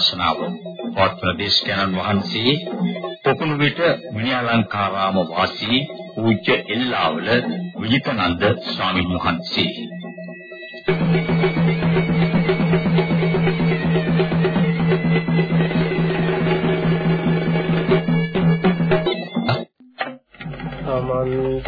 ශාසනාව පවත්වන දේශකයන්න් වහන්සේ පොකුණු විට විනයාලංකාරාම වාසී පූජ්‍ය එල්ලාවල විජිතනන්ද ස්වාමීන් වහන්සේ.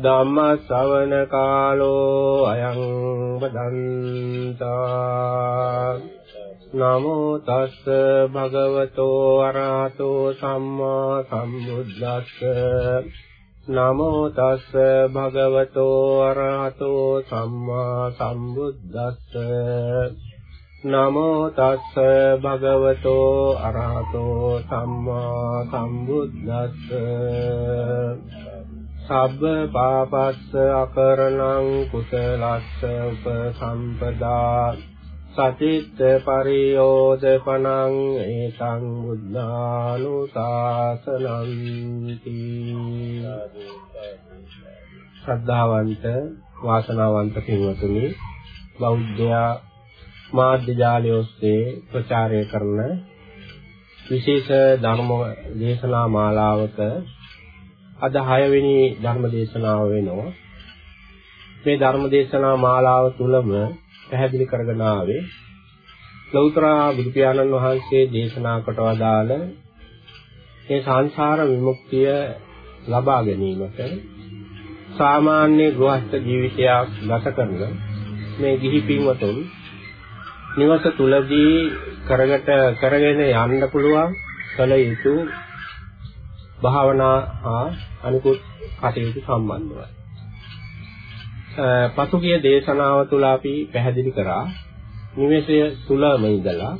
ධම්ම ශ්‍රවණ කාලෝ අයං වදන්තා නමෝ තස්ස භගවතෝ අරහතෝ සම්මා සම්බුද්දස්ස නමෝ තස්ස භගවතෝ අරහතෝ සම්මා සම්බුද්දස්ස නමෝ තස්ස භගවතෝ අරහතෝ සම්මා සම්බුද්දස්ස සබ්බ පාපස්ස අකරණං කුසලස්ස උපසම්පදා සතිත්ත පරියෝදපනං ඒතං බුද්ධානුශාසනන්ති ශ්‍රද්ධාවන්ත වාසනාවන්ත පින්වතුනි බෞද්ධ මාධ්‍ය ජාලය ඔස්සේ ප්‍රචාරය කරන විශේෂ ධර්ම දේශනා මාලාවක අද 6 වෙනි ධර්ම දේශනාව වෙනවා. මේ ධර්ම දේශනා මාලාව තුලම පැහැදිලි කරගෙන ආවේ ලෞතර බුදු පියාණන් වහන්සේ දේශනා කොට වදාළ මේ සංසාර විමුක්තිය ලබා ගැනීමට සාමාන්‍ය ගෘහස්ත ජීවිතයක් ගත කරන මේ ගිහි පින්වතුන් නිවස තුලදී කරගට කරගෙන යන්න පුළුවන් කල යුතු භාවනා හා අනිකුත් කටයුතු සම්බන්ධවයි. පසුගිය දේශනාව තුළ අපි පැහැදිලි කරා නිවේශය තුලම ඉඳලා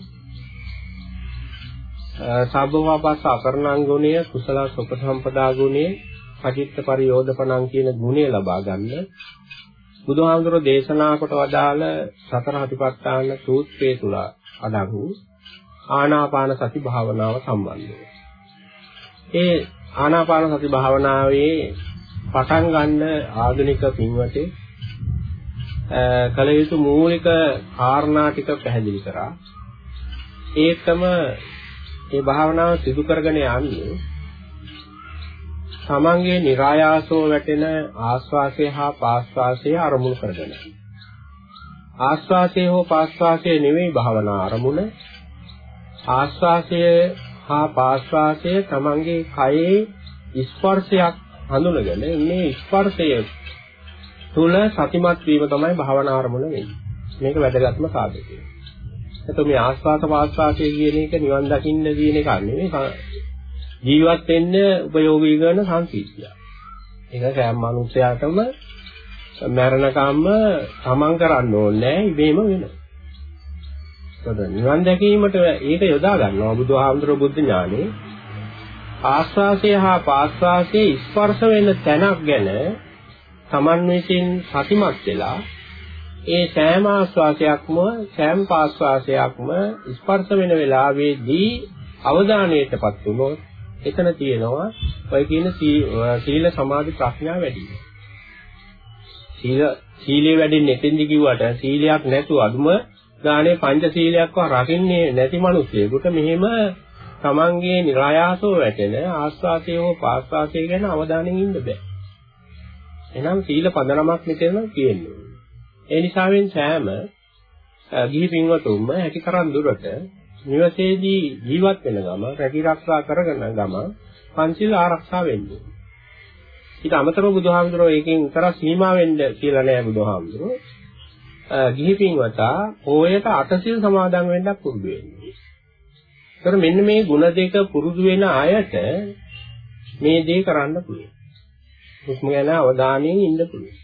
සබ්බවාපස්ස අකරණං ගුණය කුසල සුපසම්පදා ගුණය පටිච්ච පරියෝධපණං කියන ගුණය ලබා ගන්න බුදුහාමුදුරෝ දේශනා කොට වදාළ සතර හතිපට්ඨාන සූත්‍රයේ තුල අඩංගු ආනාපාන සති භාවනාව සම්බන්ධව. ඒ ආනාපාන සති භාවනාවේ පටන් ගන්න ආධුනික පින්වතේ කල යුතු මූලික කාරණා ටික පැහැදිලි කරා. ඒකම මේ භාවනාව සිදු කරගෙන යන්නේ තමන්ගේ નિરાයාසෝ වැටෙන ආස්වාසය හා පාස්වාසය අරමුණු කරගෙන. ආස්වාසය හෝ පාස්වාසය නෙවෙයි භාවනා අරමුණ. ආස්වාසය හා පාස්වාසය තමන්ගේ කයේ ස්පර්ශයක් හඳුනගෙන මේ ස්පර්ශය තුල සතිමත් වීම තමයි භාවනා ආරමුණ වෙන්නේ. මේක වැදගත්ම සාධකය. එතකොට මේ ආස්වාද පාස්වාදයේ කියන එක නිවන් දකින්න කියන එක නෙවෙයි ජීවත් වෙන්න උපයෝගී කරන සංකීර්තිය. ඒක සෑම මනුස්සයාටම මරණකම්ම තමන් කරන්න ඕනේ ඉබේම වෙනවා. එතකොට නිවන් දැකීමට ඒක යොදා ගන්නවා බුදුහාමුදුරුවෝ බුද්ධ ඥානේ. ආස්වාසය හා පාස්වාසයේ ස්පර්ශ වෙන තැනක් ගැන Taman විසින් සතිමත් වෙලා ඒ සෑම ආස්වාසයක්ම සෑම පාස්වාසයක්ම ස්පර්ශ වෙන වෙලාවේදී අවධානයටපත් වුණොත් එතන තියෙනවා ඔය කියන සීල සමාධි ප්‍රඥා වැඩි. සීල සීලේ වැඩින්නේ එතෙන්දි කිව්වට සීලයක් නැතුව අදුම ගානේ පංච සීලයක්ව රකින්නේ නැති මිනිස්සෙකුට මෙහෙම තමන්ගේ નિરાයාසව වැටෙන ආස්වාසය හෝ පාස්වාසය ගැන අවධානයෙන් ඉන්න බෑ. එහෙනම් සීල පදනමක් මෙතන තියෙන්නේ. ඒ නිසාවෙන් සෑම ගිහි පින්වතුන්ම හැකිතරම් දුරට නිවසේදී ජීවත් වෙන ගම රැකී ආරක්ෂා කරගෙන ගම පංචිල් ආරක්ෂා වෙන්නේ. ඊට අමතරව බුදුහාමුදුරුවෝ ඒකෙන් විතර සීමා වෙන්න කියලා නෑ බුදුහාමුදුරුවෝ. ගිහි පින්වතා ඕයට අටසිල් සමාදන් වෙන්නක් පුරුදු වෙන්නේ. ඒතර මෙන්න මේ ಗುಣ දෙක පුරුදු වෙන අයට මේ දේ කරන්න පුළුවන්. හුස්ම ගැන අවධානයෙන් ඉන්න පුළුවන්.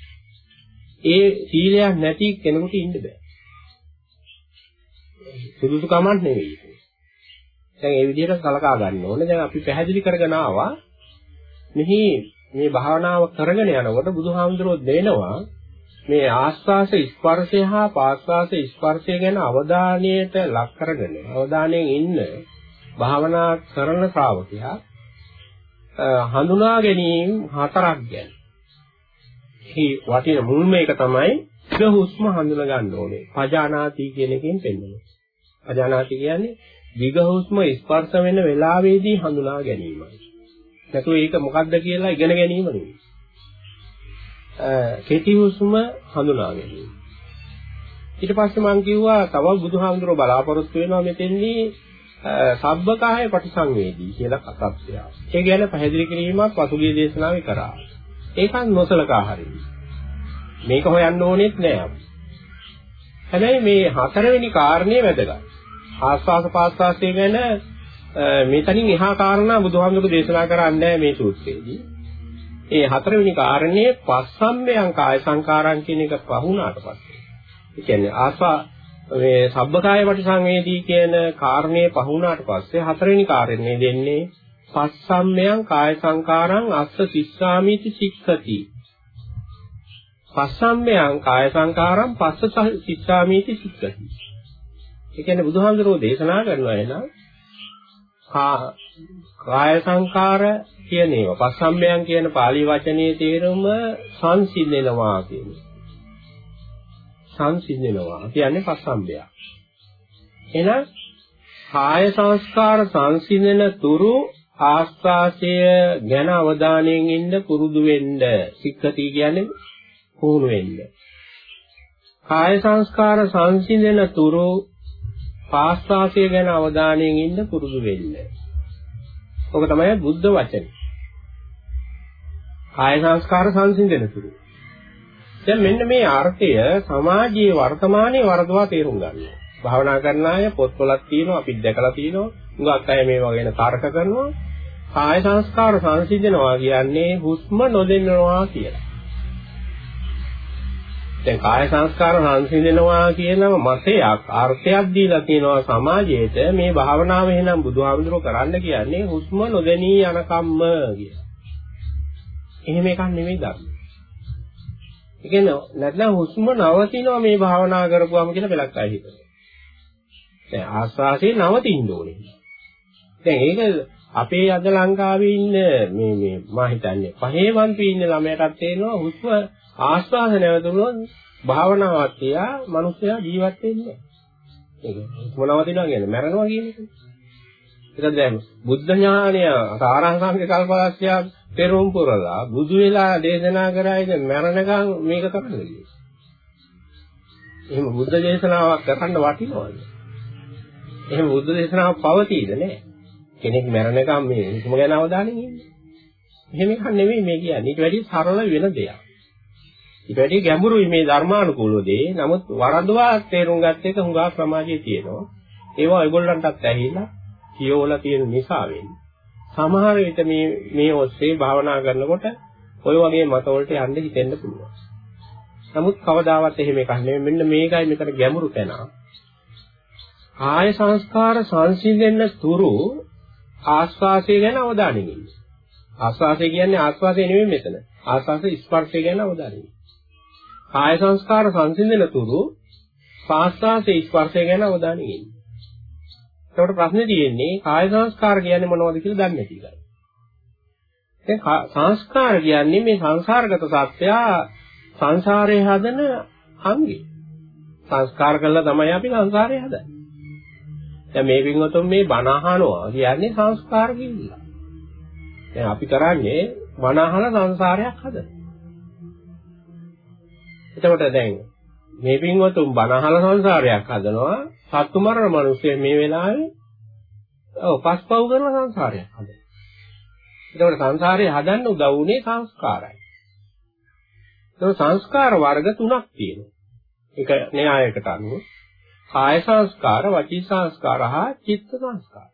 ඒ සීලයක් නැති කෙනෙකුට ඉන්න බෑ. සුදුසු කමක් නෙවෙයි. දැන් ඒ විදිහට සලකා ගන්න ඕනේ. දැන් අපි පැහැදිලි කරගෙන ආවා මෙහි මේ භාවනාව කරගෙන යනකොට බුදුහාමුදුරුවෝ දෙනවා මේ ආස්වාස ස්පර්ශය හා පාස්වාස ස්පර්ශය ගැන අවධානයට ලක් කරගෙන අවධානයෙන් ඉන්න භාවනා කරන ශ්‍රාවකයා හඳුනා ගැනීම හතරක් ගැන. මේ වටින මුල්ම එක තමයි ඉර හුස්ම හඳුනා ගන්න ඕනේ. පජානාති කියන එකෙන් පෙන්නනවා. පජානාති කියන්නේ දිග හුස්ම ස්පර්ශ වෙන වෙලාවේදී හඳුනා ගැනීමයි. නැතුව ඒක මොකක්ද කියලා ඉගෙන ගැනීම නෙවෙයි. කෙටි හුස්ම හඳුනා ගැනීම. ඊට පස්සේ මම කිව්වා තවත් බුදුහාමුදුරුවෝ බලාපොරොත්තු වෙනවා මෙතෙන්දී සබ්බකාය පටිසංවේදී කියලා කතාවක්. ඒ ගැන පැහැදිලි කිරීමක් පසුගිය දේශනාවේ කරා. ඒකත් නොසලකා හරියි. මේක හොයන්න ඕනෙත් නෑ අපි. හැබැයි මේ හතරවෙනි කාරණේ වැදගත්. ආස්වාස පාස්වාසයේ ගැන මෙතනින් එහා කාරණා බුදුහාමුදුරු දේශනා කරන්නේ මේ සූත්‍රයේදී. ඒ හතරවෙනි කාරණේ පස්සම්මයන් කාය සංකාරම් කියන එක පහුණාට පස්සේ. ඒ කියන්නේ ආස්වා මේ සබ්බකාය පටිසංවේදී කියන කාරණේ පහුණාට පස්සේ හතරවෙනි කාරණේ දෙන්නේ පස්සම්මයන් කාය සංකාරං අස්ස සිස්සාමිති සික්ඛති. පස්සම්මයන් කාය සංකාරං පස්ස සිස්සාමිති සික්ඛති. ඒ කියන්නේ බුදුහාමුදුරුවෝ දේශනා කරනවා එනවා කාය සංකාර කියන ඒවා පස්සම්බයන් කියන pāli වචනේ තේරුම සංසිඳෙනවා කියන්නේ. සංසිඳෙනවා කියන්නේ පස්සම්බය. එහෙනම් කාය සංස්කාර සංසිඳෙන තුරු ආස්වාසය ගැන අවධානයෙන් ඉන්න පුරුදු වෙන්න. සික්ඛති කියන්නේ පුහුණු වෙන්න. කාය සංස්කාර සංසිඳෙන තුරු පාස්වාසය ගැන අවධානයෙන් ඉන්න පුරුදු වෙන්න. ඔක තමයි බුද්ධ වචනේ. කාය සංස්කාර සංසිඳන තුරු. දැන් මෙන්න මේ අර්ථය සමාජයේ වර්තමානයේ වරදවා තේරුම් ගන්නවා. භාවනා කරන අය පොත්වලක් තියෙනවා අපිත් දැකලා තියෙනවා. උඟක් අය මේවා ගැන තර්ක කරනවා. කාය සංස්කාර සංසිඳනවා කියන්නේ හුස්ම නොදෙන්නවා කියලා. දැන් කාය සංස්කාර සංසිඳනවා කියන මතයක් අර්ථයක් දීලා තියෙනවා සමාජයේට මේ භාවනාව එහෙනම් බුදුහාමුදුරුවෝ කරන්න කියන්නේ හුස්ම නොදැනී යන කම්ම කියලා. එහෙම එකක් නෙමෙයි ධර්ම. ඒ කියන්නේ නැත්නම් හුස්ම නවතිනවා මේ භාවනා කරපුවාම කියලා බලක් අය හිතනවා. දැන් ආස්වාසේ නවතින්න ඕනේ. දැන් ඒක අපේ අද ලංකාවේ ඉන්න මේ මේ මා හිතන්නේ පහේවන්තු ඉන්න ළමයටත් තේරෙනවා හුස්ම ආස්වාද නැවතුනොත් භාවනාවක් තියා මිනිස්සයා ජීවත් වෙන්නේ ඒක මොනවදිනවා කියන්නේ මැරෙනවා කියන එක. ඒක දැන් බුද්ධ ඥානය සාරාංශාංග කල්පලක්ෂය පෙරම් පුරලා බුදු වෙලා දේශනා කරයිද මැරණකම් මේක කරන්නේ. එහෙම බුද්ධ දේශනාවක් කරන්න වටිනවද? එහෙම බුද්ධ දේශනාවක් පවතීද නෑ? කෙනෙක් මැරණකම් මේ හුස්ම ගැන අවධානයෙන් ඉන්නේ. එහෙම එකක් නෙවෙයි මේ කියන්නේ. ඊට වැඩි සරල වෙන දෙයක්. ඊට වැඩි ගැඹුරුයි මේ ධර්මානුකූලව දේ. නමුත් වරදවා තේරුම් ගත්ත එක හුඟා සමාජයේ තියෙනවා. ඒවා ඒගොල්ලන්ටත් ඇහිලා කියවලා තියෙන නිසා වෙන්නේ. සමහර විට මේ මේ ඔස්සේ භාවනා කරනකොට ඔය වගේ මතවලට යන්න හිතෙන්න පුළුවන්. නමුත් කවදාවත් එහෙම එකක් නෙමෙයි. මෙන්න මේකයි මෙතන ගැඹුරු තැන. ආය සංස්කාර සංසිඳෙන්න තුරු ආස්වාසය ගැන අවධානයෙන් ඉන්න. ආස්වාසය කියන්නේ ආස්වාසය නෙමෙයි මෙතන. ආස්වාස ස්පර්ශය ගැන අවධානයෙන්. කාය සංස්කාර සංසිඳන තුරු පාස්වාසේ ස්පර්ශය ගැන අවධානය යොමු. ඒකට ප්‍රශ්නේ තියෙන්නේ කාය සංස්කාර කියන්නේ මොනවද කියලා දන්නේ නැති එකයි. දැන් සංස්කාර කියන්නේ මේ සංසාරගත සත්‍යය සංසාරේ හදන අංගේ. සංස්කාර කළා තමයි අපි සංසාරේ හදන්නේ. දැන් මේ වින්වතුන් මේ බණ අහනවා කියන්නේ සංස්කාර කියලා. දැන් අපි කරන්නේ බණ අහලා සංසාරයක් හදන. එතකොට දැන් මේ පින්වතුන් බනහල සංසාරයක් හදනවා සත්තු මරණ මිනිස්සු මේ වෙලාවේ ඔව් පස්පව් කරන සංසාරයක් හදනවා. එතකොට සංසාරේ හදන්න උදව් උනේ සංස්කාරයි. ඒක සංස්කාර වර්ග තුනක් තියෙනවා. ඒක න්‍යායකට අනුව කාය සංස්කාර, වචී සංස්කාර හා චිත්ත සංස්කාර.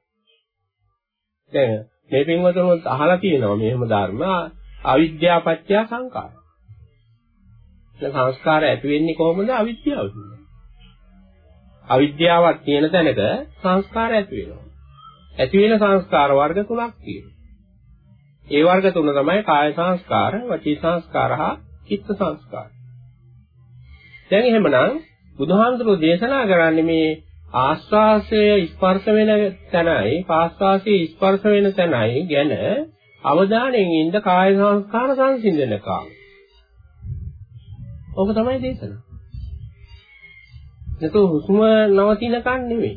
දැන් මේ පින්වතුන් අහලා තියෙනවා මෙහෙම ධර්ම අවිද්‍යාපත්‍ය සංකාර. සංස්කාර ඇති වෙන්නේ කොහොමද අවිද්‍යාව කියන්නේ. අවිද්‍යාවක් තියෙන තැනක සංස්කාර ඇති වෙනවා. ඇති වෙන සංස්කාර වර්ග තුනක් තියෙනවා. ඒ වර්ග තුන තමයි කාය සංස්කාර, වචී සංස්කාර හා චිත්ත සංස්කාර. දැන් එහෙමනම් බුදුහාමුදුරුවෝ දේශනා කරන්නේ මේ ආස්වාසය ස්පර්ශ වෙන තැනයි, පාස්වාසය ස්පර්ශ වෙන තැනයි ගැන අවධානයෙන් ඉඳ කාය සංස්කාර සංසිඳන කාම. ඔබ තමයි දේශනා. නැතු හුස්ම නවතිනකන් නෙවෙයි.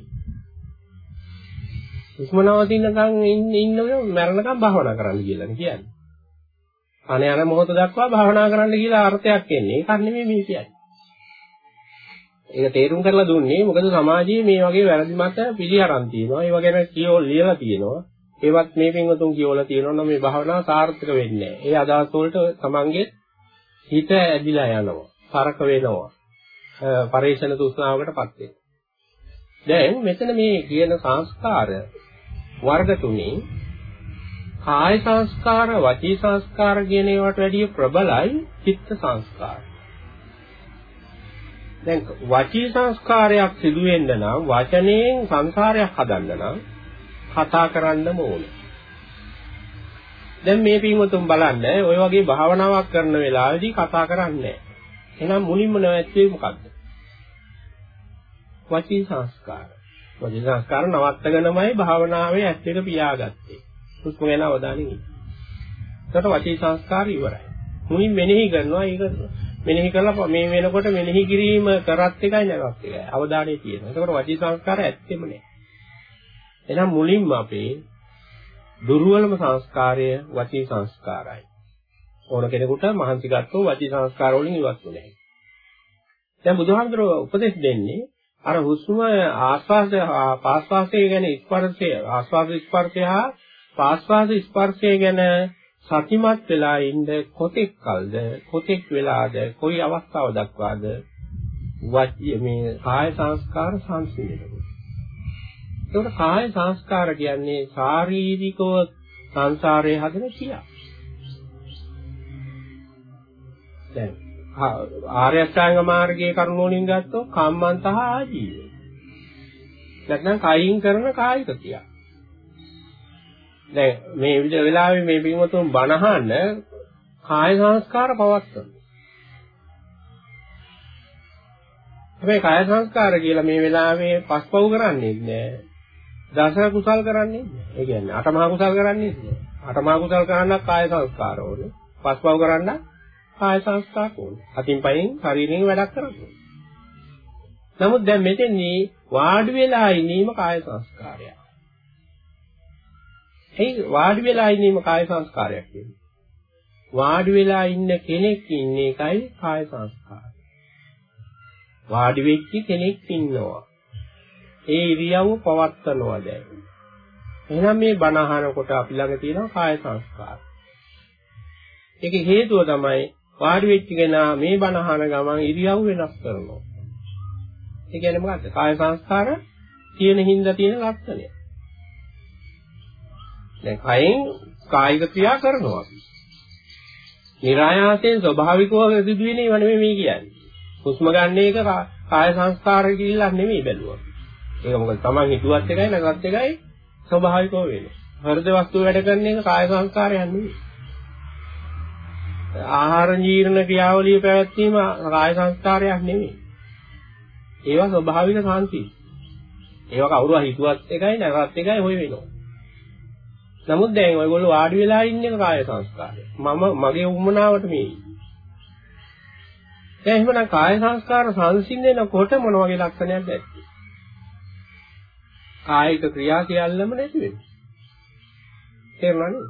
හුස්ම නවතිනකන් ඉන්න ඉන්නව මරණකම් භාවනා කරන්න කියලා කියන්නේ. අනේ අර මොහොත දක්වා භාවනා කරන්න කියලා අර්ථයක් එන්නේ. ඒක නෙමෙයි මේ කියන්නේ. ඒක තේරුම් කරලා දුන්නේ මොකද සමාජයේ මේ වගේ වැරදි මත පිළිඅරන් තියෙනවා. ඒව ගැන කියෝ ලියලා තියෙනවා. ඒවත් මේ පින්වතුන් කියවලා තියෙනවා නම් මේ භාවනාව සාර්ථක වෙන්නේ නැහැ. ඒ අදහස් වලට තමන්ගේ හිත ඇදිලා යනවා. තරක වෙනවා. පරේෂණ තෘෂ්ණාවකටපත් වෙනවා. දැන් මෙතන මේ කියන සංස්කාර වර්ග තුනේ කාය සංස්කාර, වචී සංස්කාර කියන ඒවාට වැඩිය ප්‍රබලයි චිත්ත සංස්කාර. දැන් වචී සංස්කාරයක් සිදු වෙන්න නම් වචනයෙන් සංසාරයක් හදන්න නම් කතා කරන්නම ඕනේ. දැන් මේ පින්වතුන් බලන්න ඔය වගේ භාවනාවක් කරන වෙලාවේදී කතා කරන්නේ එහෙනම් මුලින්ම නැවැත්වේ මොකද්ද? වචී සංස්කාර. වචී සංස්කාර නවත්තගෙනමයි භාවනාවේ ඇස් දෙක පියාගත්තේ. හුස්ම ගැන අවධානය යොමු. එතකොට වචී සංස්කාර ඉවරයි. මුලින් මෙනෙහි කරනවා ඒක මෙනෙහි කළා මේ වෙනකොට මෙනෙහි කිරීම කරත් එකයි නැවත් එකයි. අවධානය තියෙනවා. එතකොට වචී සංස්කාර ඇත්තෙම නෑ. එහෙනම් මුලින්ම අපේ දුර්වලම සංස්කාරය වචී සංස්කාරයි. ඕන කෙනෙකුට මහන්සි ගත්තෝ වචී සංස්කාර වලින් ඉවත් වෙන්නේ. දැන් බුදුහාමුදුරුවෝ උපදෙස් දෙන්නේ අර හුස්ම ආස්වාද පාස්වාසය ගැන ස්පර්ශය ආස්වාද ස්පර්ශය හා පාස්වාද ස්පර්ශය ගැන සතිමත් වෙලා ඉන්න කොතෙක් කල්ද කොතෙක් වෙලාද කොයි අවස්ථාව දක්වාද මේ කාය සංස්කාර සංසිඳෙනවා ඒකට කාය සංස්කාර කියන්නේ ශාරීරිකව සංසාරයේ හදන ක්‍රියා. දැන් ආර්ය අෂ්ටාංග මාර්ගයේ කරුණ වලින් ගත්තොත් කම්මන්තහ ආජීව. නැත්නම් කයින් කරන කායික ක්‍රියා. දැන් මේ විදිහ වෙලාවේ මේ පින්වතුන් බණහන්න කාය සංස්කාර පවත්වන. හැබැයි කාය සංස්කාර කියලා මේ වෙලාවේ පස්පව් කරන්නේ නැහැ. දස කුසල් කරන්නේ නැහැ. ඒ කියන්නේ අටමහා කුසල් කරන්නේ නැහැ. අටමහා කුසල් කරන්නත් කාය සංස්කාර ඕනේ. පස්පව් කරන්න කාය සංස්කාර ඕනේ. අතින් පයින් ශරීරයෙන් වැඩක් කරන්නේ. නමුත් දැන් මෙතෙන්දී වාඩි වෙලා ඉනීම කාය සංස්කාරයක්. ඒ වාඩි වෙලා ඉනීම කාය සංස්කාරයක් කියන්නේ. වාඩි වෙලා ඉන්න කෙනෙක් ඉන්න එකයි කාය සංස්කාරය. වාඩි වෙච්ච කෙනෙක් ඉන්නවා. ඒ ඉරියව්ව පවත්නවා දැන්. එහෙනම් මේ බණ අහනකොට අපි ළඟ තියෙනවා කාය සංස්කාර. ඒකේ හේතුව තමයි වාඩි වෙච්ච කෙනා මේ බණ අහන ගමන් ඉරියව් වෙනස් කරනවා. ඒ කියන්නේ මොකද්ද? කාය සංස්කාර තියෙන හින්දා තියෙන ලක්ෂණය. දැන් කයෙන් කායික ක්‍රියා කරනවා අපි. નિરાයාසයෙන් ස්වභාවිකව සිදුවෙන ඒවා නෙමෙයි මේ කියන්නේ. හුස්ම ගන්න එක කාය සංස්කාර කියලා නෙමෙයි බැලුවා. ඒක මොකද Taman හිතුවත් එකයි නැගත් එකයි ස්වභාවිකව වෙන්නේ. හෘද වස්තු වැඩ කරන එක කාය සංස්කාරයක් නෙවෙයි. ආහාර ජීර්ණ ක්‍රියාවලිය පැවැත්වීම කාය සංස්කාරයක් නෙවෙයි. ඒවා ස්වභාවික සාන්ති. ඒවා කවුරු හිතුවත් එකයි නැගත් එකයි හොය වෙනවා. නමුත් දැන් ඔයගොල්ලෝ වාඩි වෙලා ඉන්නේ කාය සංස්කාරය. මම මගේ උමනාවට මේ. දැන් එහෙමනම් කාය සංස්කාර සංසිඳනකොට මොන වගේ ලක්ෂණයක්ද ඇත්තේ? කායික ක්‍රියා සියල්ලම නැති වෙනවා. තේරුණානේ?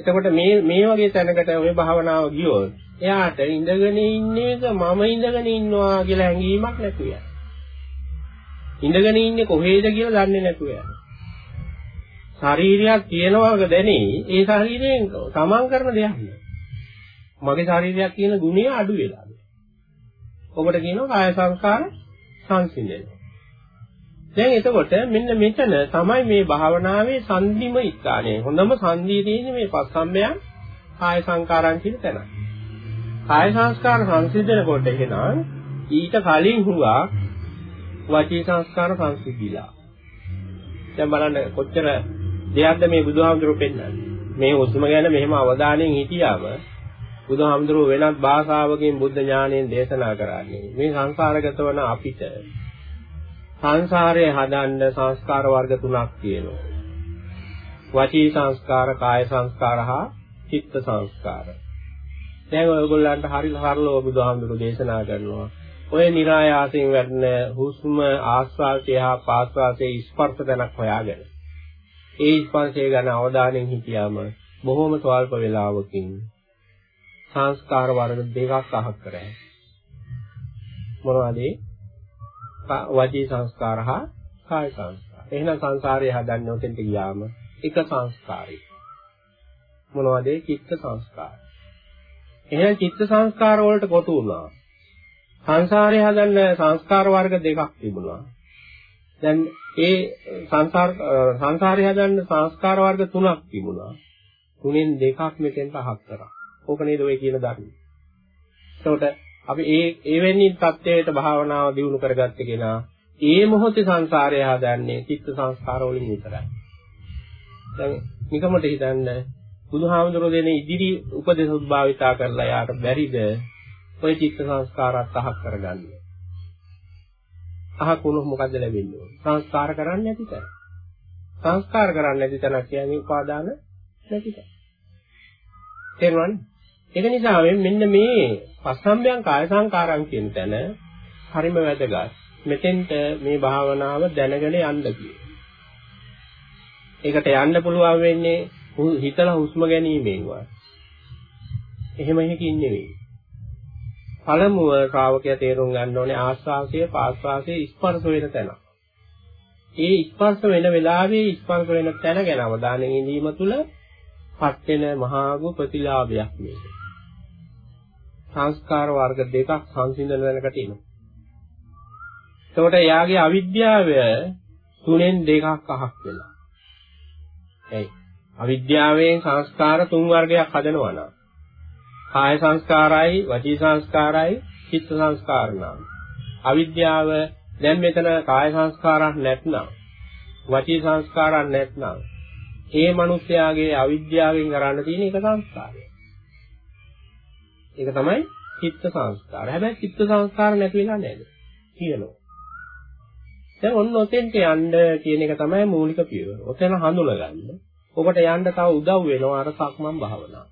එතකොට මේ මේ වගේ තැනකට ඔය භාවනාව ගියොත් එයාට ඉඳගෙන ඉන්න එක මම ඉඳගෙන ඉන්නවා කියලා හැඟීමක් නැතු වෙනවා. ඉඳගෙන ඉන්නේ කොහේද කියලා දන්නේ නැතුව යනවා. ශරීරයක් තියෙනවක දැනේ ඒ ශරීරයෙන් තමන් කරන දෙයක් නෙවෙයි. මගේ ශරීරයක් කියන ගුණය අඩු වෙලා. ඔබට කියනවා කාය සංස්කාර සංසිඳෙනවා. දැන් එතකොට මෙන්න මෙතන තමයි මේ භාවනාවේ සංධිම ස්ථානය. හොඳම සංධිය තියෙන්නේ මේ පස්සම්බයන් කාය සංකාරම් කියන තැන. කාය සංස්කාර සංසිඳනකොට එහෙනම් ඊට කලින් හුඟා වචී සංස්කාර සංසිද්ධිලා. දැන් බලන්න කොච්චර දෙයක්ද මේ බුදුහාමුදුරුවෝ පෙන්නන්නේ. මේ උස්ම ගැන මෙහෙම අවධානයෙන් හිටියාම බුදුහාමුදුරුවෝ වෙනත් භාෂාවකින් බුද්ධ ඥාණයෙන් දේශනා කරන්නේ. මේ සංසාරගත වන අපිට සංසාරයේ හදන්න සංස්කාර වර්ග තුනක් තියෙනවා. වචී සංස්කාර, කාය සංස්කාර හා චිත්ත සංස්කාර. දැන් ඔයගොල්ලන්ට හරි සරලව බුදුහාමුදුරුවෝ දේශනා කරනවා. ඔය નિરાයාසයෙන් වැඩන හුස්ම ආස්වාදය හා පාස්වාදයේ ස්පර්ශ දැනක් හොයාගෙන ඒ ස්පර්ශය ගැන අවධානයෙන් හිටියාම බොහොම ස්වල්ප වේලාවකින් සංස්කාර වර්ග දෙකක් අහක් කරයි. මොනවද? වචී සංස්කාර හා කාය සංස්කාර. එහෙනම් සංසාරය හදන්නේ ඔතෙන්ට ගියාම එක සංස්කාරයි. මොනවද? චිත්ත සංස්කාර. එහෙනම් චිත්ත සංස්කාර වලට කොටු වුණා. සංසාරය හදන්න සංස්කාර වර්ග දෙකක් තිබුණා. දැන් ඒ සංසාර සංසාරය හදන්න සංස්කාර වර්ග තුනක් තිබුණා. තුනෙන් දෙකක් මෙතෙන්ට අහක් කරා. ඕක නේද ඔය කියන ධර්ම. එතකොට අපි ඒ එවැනි தත්ත්වයට භාවනාව දියුණු කරගත්තේ කෙනා ඒ මොහොතේ සංසාරය හදන්නේ චිත්ත සංස්කාර වලින් විතරයි. දැන් නිකමට හිතන්න බුදුහාමුදුරුවෝ දෙන ඉදිරි උපදේශ උද්භාවිතා කරලා යාට බැරිද ඔය චිත්ත සංස්කාරات අහක් කරගන්න. අහක් වුණොත් මොකද ලැබෙන්නේ? සංස්කාර කරන්නේ නැති තැන. සංස්කාර කරන්නේ නැති තැන කියන්නේ උපාදාන නැති තැන. තේරුණානේ? ඒක නිසා මෙන්න මේ පස්සම්බයං කාය සංකාරම් කියන තැන හරිම වැදගත්. මෙතෙන්ට මේ භාවනාව දැනගෙන යන්න කියේ. ඒකට යන්න පුළුවන් වෙන්නේ හිතලා හුස්ම ගැනීමෙන්වත්. එහෙම එකකින් නෙවෙයි. පළමුව ශ්‍රාවකයා තේරුම් ගන්න ඕනේ ආස්වාසය පාස්වාසය ස්පර්ශ වෙන තැන. ඒ ස්පර්ශ වෙන වෙලාවේ ස්පර්ශ වෙන තැන ගැන අවධානය යොදීම තුළ පත් වෙන මහාගු ප්‍රතිලාභයක් මේක. සංස්කාර වර්ග දෙකක් සංසිඳන දැනකට එනවා. එතකොට එයාගේ අවිද්‍යාව තුනෙන් දෙකක් අහක් වෙනවා. එයි අවිද්‍යාවෙන් සංස්කාර තුන් වර්ගයක් හදනවා නම් කාය සංස්කාරයි, වචී සංස්කාරයි, චිත්ත සංස්කාර නම්. අවිද්‍යාව දැන් මෙතන කාය සංස්කාරයක් නැත්නම්, වචී සංස්කාරයක් නැත්නම්, ඒ මිනිස්යාගේ අවිද්‍යාවෙන් කරන්න තියෙන එක සංස්කාරය. ඒක තමයි චිත්ත සංස්කාර. හැබැයි චිත්ත සංස්කාර නැති වෙලා නේද? කියනවා. දැන් ඔන්න ඔතෙන්ට යන්න කියන එක තමයි මූලික පියවර. ඔතන හඳුනගන්න. ඔබට යන්න තව උදව් වෙනවා අර සක්මන් භාවනාව.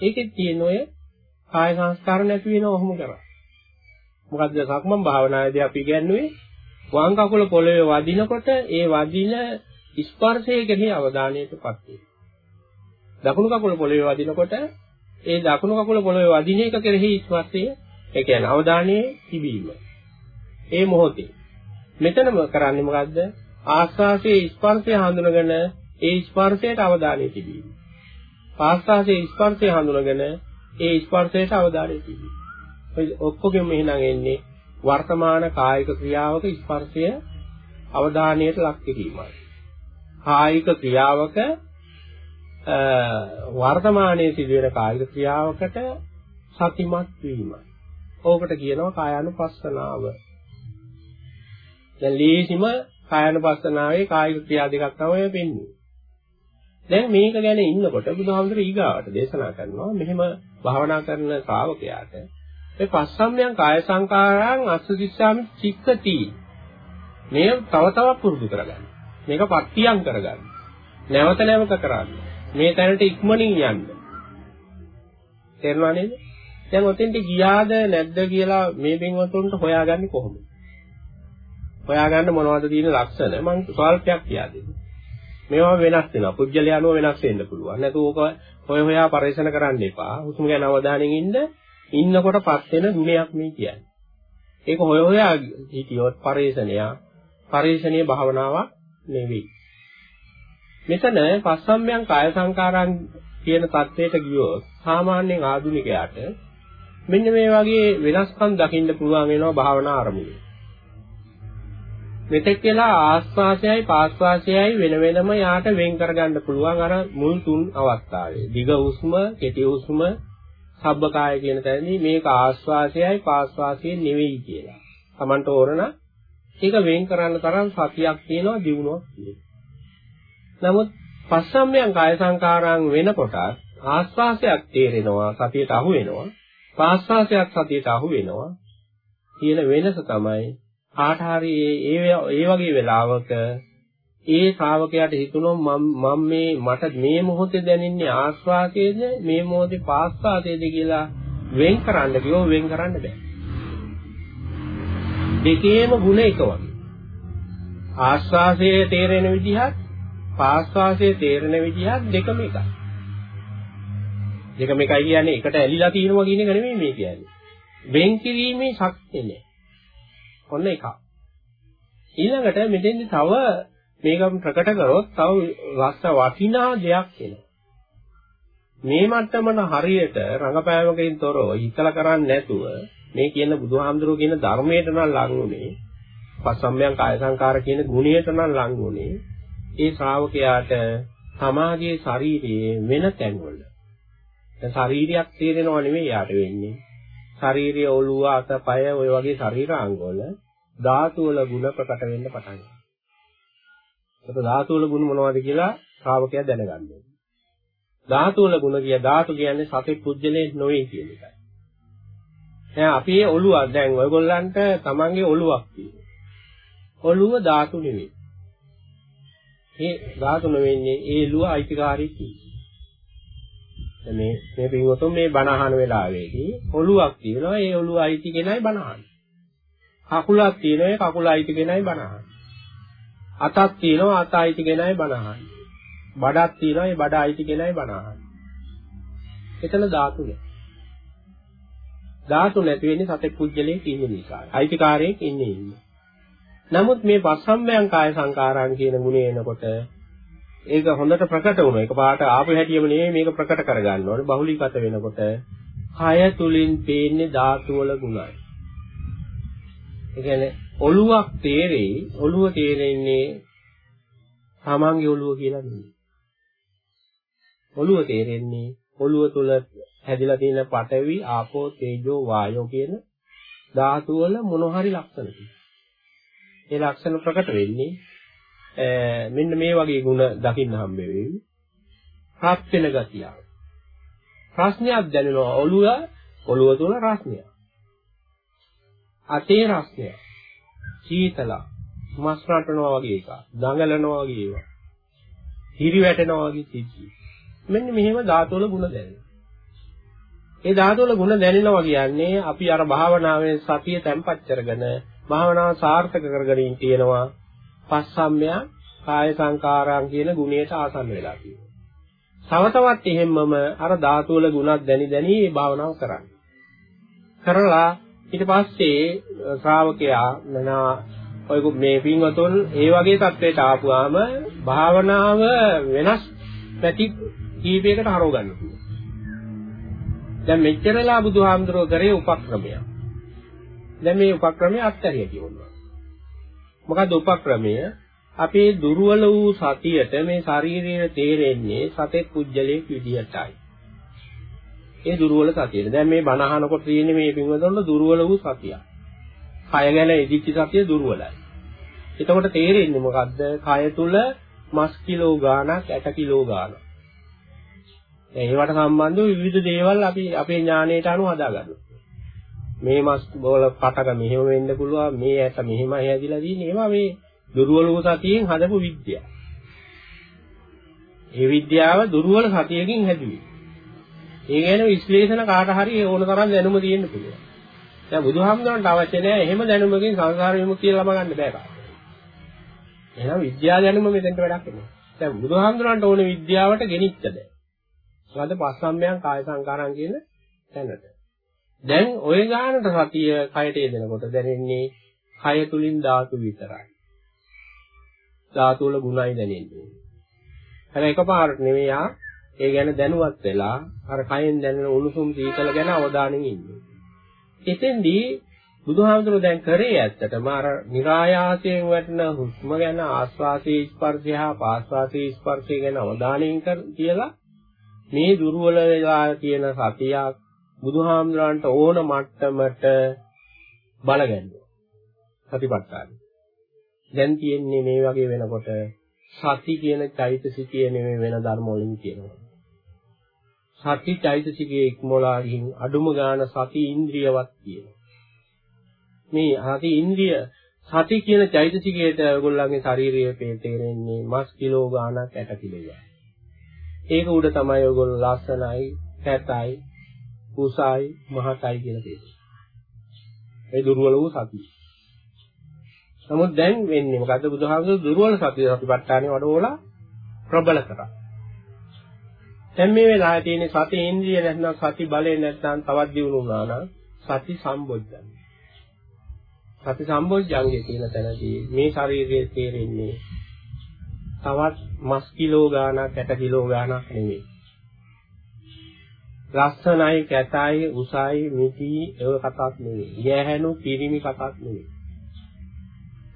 ඒකෙත් තියෙන ඔය කාය සංස්කාර නැති වෙනව ඔහොම කරා. මොකද්ද සක්මන් භාවනාවේදී අපි කියන්නේ වම් කකුල පොළවේ වදිනකොට ඒ වදින ස්පර්ශයේ කෙරෙහි අවධානයටපත් වෙනවා. දකුණු කකුල පොළවේ වදිනකොට ඒ දකුණු කකුල පොළවේ වදින එක කෙරෙහි ස්පර්ශය ඒ කියන්නේ අවධානයේ තිබීම. ඒ මොහොතේ මෙතනම කරන්නේ මොකද්ද? ආස්වාසේ ස්පර්ශය හඳුනගෙන ඒ ස්පර්ශයට අවධානය තිබීම. පාස්වාසේ ස්පර්ශය හඳුනගෙන ඒ ස්පර්ශයට අවධානය තිබීම. ඔක්කොගෙම එහෙනම් එන්නේ වර්තමාන කායික ක්‍රියාවක ස්පර්ශය අවධානයට ලක් කිරීමයි. කායික ක්‍රියාවක වර්තමානයේ සිදුවෙන කායික ක්‍රියාවකට සතිමත් වීමයි. ඕකට කියනවා කායानुපස්සනාව. දැන් ලීසිම කායानुපස්සනාවේ කායික ක්‍රියා දෙකක් තමයි වෙන්නේ. දැන් මේක ගැන ඉන්නකොට බුදුහාමුදුරු ඊගාවට දේශනා කරනවා මෙහෙම භාවනා කරන ශ්‍රාවකයාට මේ පස්සම්යන් කාය සංකාරයන් අස්සදිස්සාමි චිත්තති මේ තව තවත් පුරුදු කරගන්න. මේක පත්තියම් කරගන්න. නැවත නැවත කරන්න. මේ තැනට ඉක්මනින් යන්න. තේරුණා නේද? දැන් ඔතෙන්ට ගියාද නැද්ද කියලා මේ බින්වතුන්ට හොයාගන්නේ කොහොමද? හොයාගන්න මොනවද තියෙන ලක්ෂණ මම ස්වල්පයක් කියා දෙන්නම්. මේවා වෙනස් වෙනවා. පුජ්‍යලය අනුව වෙනස් වෙන්න පුළුවන්. නැතු ඕක හොය හොයා පරිශන කරන්න එපා. හුස්ම ගැන අවධානයෙන් ඉන්න. ඉන්නකොටපත් වෙන ගුණයක් මේ කියන්නේ. ඒක හොය හොයා හිටියොත් පරිශනය පරිශනීය භාවනාවක් නෙවෙයි. මෙතන පස්සම්යන් කාය සංකාරයන් කියන தത്വයට ගියොත් සාමාන්‍යයෙන් ආධුනිකයාට මෙන්න මේ වගේ වෙනස්කම් දකින්න පුළුවන් වෙනවා භාවනා ආරම්භයේ. මෙතෙක් කියලා ආස්වාසයයි පාස්වාසයයි වෙන වෙනම යාට වෙන් කරගන්න පුළුවන් අර මුල් තුන් අවස්ථාවේ. දිග උස්ම, කෙටි උස්ම, සබ්බකාය කියන තැනදී මේක ආස්වාසයයි පාස්වාසයයි නෙවෙයි කියලා. Tamanට ඕරණ ඒක වෙන් කරන්න තරම් සතියක් තියෙනවා දිනුවක් තියෙනවා. නමුත් පස්සම්මයන් කාය සංකාරයන් වෙනකොට ආස්වාසයක් තේරෙනවා සතියට අහු වෙනවා. පාස්වාසයක් සතියට අහු වෙනවා. කියන වෙනස තමයි කාට හරි ඒ ඒ වගේ වෙලාවක ඒ ශ්‍රාවකයාට හිතුණොත් මම මම මේ මට මේ මොහොතේ දැනෙන්නේ ආස්වාදයේද මේ මොහොතේ පාස්වාදයේද කියලා වෙන් කරන්න කිව්වොත් වෙන් කරන්න බෑ. දෙකේම ಗುಣ එක වගේ. ආස්වාසයේ තේරෙන විදිහත් පාස්වාසයේ තේරෙන විදිහත් දෙකම එකයි. දෙකම එකයි කියන්නේ එකට ඇලිලා තියෙනවා කියන එක නෙමෙයි මේ කියන්නේ. වෙන් කිරීමේ ශක්තිය නෑ. ඔන්න එකක්. ඊළඟට මෙතෙන්දි තව මේක ප්‍රකට කරොත් තව රස වටිනා දෙයක් එනවා. මේ මට්ටමන හරියට රංගපෑමකින් තොරව හිතලා කරන්නේ නැතුව මේ කියන බුදුහාමුදුරුවෝ කියන ධර්මයට නම් ලං උනේ පස්සම්යන් කාය සංකාර කියන ගුණයට නම් ලං උනේ ඒ ශ්‍රාවකයාට සමාජයේ ශාරීරියේ වෙන තැන්වල දැන් ශාරීරියක් තේරෙනව නෙමෙයි යාට වෙන්නේ ශාරීරිය ඔළුව අත පය ඔය වගේ ශරීරාංග වල ධාතු වල ಗುಣ ප්‍රකට වෙන්න පටන් ගන්නවා. ඒක ධාතු වල ගුණ මොනවද කියලා ශ්‍රාවකයා දැනගන්න ඕනේ. ධාතු වල ගුණ කිය ධාතු කියන්නේ සතේ පුජ්‍යලේ නොවේ කියන එකයි. දැන් අපි ඔළුව දැන් ඔයගොල්ලන්ට තමන්ගේ ඔළුවක් තියෙනවා. ඔළුව ධාතු නෙවෙයි. ඒ ධාතු නෙවෙන්නේ ඒ ලුව අයිතිකාරී තියෙනවා. මේ මේ පින්වතුන් මේ බණ අහන වෙලාවේදී ඔළුවක් තියෙනවා ඒ ඔළුව අයිති කෙනයි බණ අහන්නේ. කකුලක් තියෙනවා ඒ කකුල අයිති කෙනයි බණ අහන්නේ. අතක් තියෙනවා අත අයිති කෙනයි බණ අහන්නේ. බඩක් තියෙනවා ඒ බඩ අයිති කෙනයි බණ අහන්නේ. එතන ධාතු නෑ. ධාතු නැති වෙන්නේ සතෙක් පුජ්‍යලයේ ඉන්න නිසා. අයිතිකාරයෙක් ඉන්නේ ඉන්නේ. නමුත් මේ පස්සම්බයං කාය සංකාරාන් කියන ගුණය එනකොට ඒක හොඳට ප්‍රකට වුණා. ඒක පාට ආපු හැටියම නෙමෙයි මේක ප්‍රකට කරගන්න ඕනේ. බහුලීගත වෙනකොට කය තුලින් පේන්නේ ධාතු වල ගුණයි. ඒ කියන්නේ ඔළුවක් තේරෙයි ඔළුව තේරෙන්නේ තමන්ගේ ඔළුව කියලා නෙමෙයි. ඔළුව තේරෙන්නේ ඔළුව තුල හැදිලා තියෙන පඨවි, ආපෝ, තේජෝ, වායෝ කියන ධාතු වල මොන හරි ලක්ෂණ තියෙනවා. ඒ ලක්ෂණ ප්‍රකට වෙන්නේ මෙන්න මේ වගේ ಗುಣ දකින්න හම්බ වෙයි. රත් වෙන ගතිය. ප්‍රශ්නයක් දැනෙනවා ඔළුව ඔළුව තුල රස්නයක්. අතේ රස්නයක්. සීතල මස් රටනවා වගේ එකක්. දඟලනවා වගේ ඒවා. හිරි වැටෙනවා වගේ සිද්ධි. මෙන්න මෙහෙම ධාතු වල ಗುಣ දැනෙනවා. ඒ ධාතු වල ಗುಣ දැනෙනවා කියන්නේ අපි අර භාවනාවේ සතිය තැම්පත් කරගෙන භාවනාව සාර්ථක කරගෙන තියෙනවා. පස්සම්මය කාය සංකාරාන් කියන ගුණයට ආසන්න වෙලා තියෙනවා. තව තවත් එහෙම්මම අර ධාතු වල ගුණක් දැනි දැනි මේ භාවනාව කරන්න. කරලා ඊට පස්සේ ශ්‍රාවකයා මනා ඔය මේ පින්වතුන් ඒ වගේ තත්වයට ආපුවාම භාවනාව වෙනස් පැති කීපයකට හරව ගන්න පුළුවන්. දැන් මෙච්චරලා බුදුහාමුදුරුවෝ කරේ උපක්‍රමයක්. දැන් මේ උපක්‍රමය අත්හැරිය කියනවා. මොකද උපක්‍රමය අපේ දුර්වල වූ සතියට මේ ශාරීරිය තේරෙන්නේ සතෙක් පුජ්‍යලයක් විදියටයි. ඒ දුර්වල සතියට. දැන් මේ බණ අහනකොට තියෙන්නේ මේ පින්වතුන්ට දුර්වල වූ සතිය. කය ගැන ඉදිච්ච සතිය දුර්වලයි. එතකොට තේරෙන්නේ මොකද්ද? කය තුල මස් කිලෝ ගාණක්, ඇට කිලෝ ගාණක්. ඒවට සම්බන්ධව විවිධ දේවල් අපි අපේ ඥාණයට අනුව හදාගන්නවා. මේ මස් වල පටක මෙහෙම වෙන්න පුළුවන් මේ ඇට මෙහෙමයි හැදිලා තියෙන්නේ ඒවා මේ දුර්වල වූ සතියෙන් හදපු විද්‍යාව. ඒ විද්‍යාව දුර්වල සතියකින් හැදුවේ. ඒ ගැන විශ්ලේෂණ කාට හරි ඕන තරම් දැනුම තියෙන්න පුළුවන්. දැන් බුදුහාමුදුරන්ට අවශ්‍ය නැහැ එහෙම දැනුමකින් සංසාර විමුක්තිය ලබා ගන්න බෑ කාට. එහෙනම් විද්‍යා දැනුම මෙතෙන්ට වැඩක් නෑ. දැන් බුදුහාමුදුරන්ට ඕනේ විද්‍යාවට ගෙනිච්ච දැන්. මොකද පස්සම්මයන් කාය සංකාරම් කියන තැනට. දැන් ওই ගානට සතිය කයට යෙදෙනකොට දැනෙන්නේ කය තුලින් ධාතු විතරයි. ධාතු වල ගුණයි දැනෙන්නේ. හැබැයි එකපාරට නෙමෙයි ආ ඒ ගැන දැනුවත් වෙලා අර කයෙන් දැනෙන උණුසුම් සීතල ගැන අවධානයෙන් ඉන්නේ. එතෙන්දී බුදුහාමුදුරුවෝ දැන් කරේ ඇත්තටම අර નિરાයාසයෙන් වටන හුස්ම ගැන ආස්වාසේ ස්පර්ශය හා පාස්වාසේ ස්පර්ශය ගැන අවධානයෙන් කියලා මේ දුර්වල වෙලා තියෙන සතියක් බුදුහාමුදුරන්ට ඕන මට්ටමට බලගන්නවා. සතිපට්ඨාන. දැන් තියෙන්නේ මේ වගේ වෙනකොට සති කියන චෛතසිකය නෙමෙයි වෙන ධර්ම වලින් කියනවා. සති චෛතසිකයේ ඉක්මෝලා ගින් අඩුම ගාන සති ඉන්ද්‍රියවත් කියනවා. මේ සති ඉන්ද්‍රිය සති කියන චෛතසිකයට ඔයගොල්ලන්ගේ ශාරීරියේ තේරෙන්නේ මස් කිලෝ ගාණක් ඇට කිලෝයි. ඒක උඩ තමයි ඔයගොල්ලෝ ලස්සනයි, කැතයි, කුසයි, මහතයි කියලා තියෙන්නේ. ඒ දුර්වල වූ සතිය. නමුත් දැන් වෙන්නේ මොකද්ද බුදුහාමුදුරු දුර්වල සතිය සතිපට්ඨානේ වඩවලා ප්‍රබල කරා. දැන් මේ වෙලාවේ තියෙන සති ඉන්ද්‍රිය නැත්නම් සති බලය නැත්නම් තවත් දියුණු වුණා නම් සති සම්බොජ්ජං. සති සම්බොජ්ජංගේ කියන තැනදී මේ ශරීරයේ තේරෙන්නේ තවත් මස් කිලෝ ගාණක් ඇට කිලෝ ගාණක් නෙමෙයි. ලස්සනයි කැතයි උසයි මිටි ඒව කතාවක් නෙවෙයි. යැහැණු පිරිමි කතාවක් නෙවෙයි.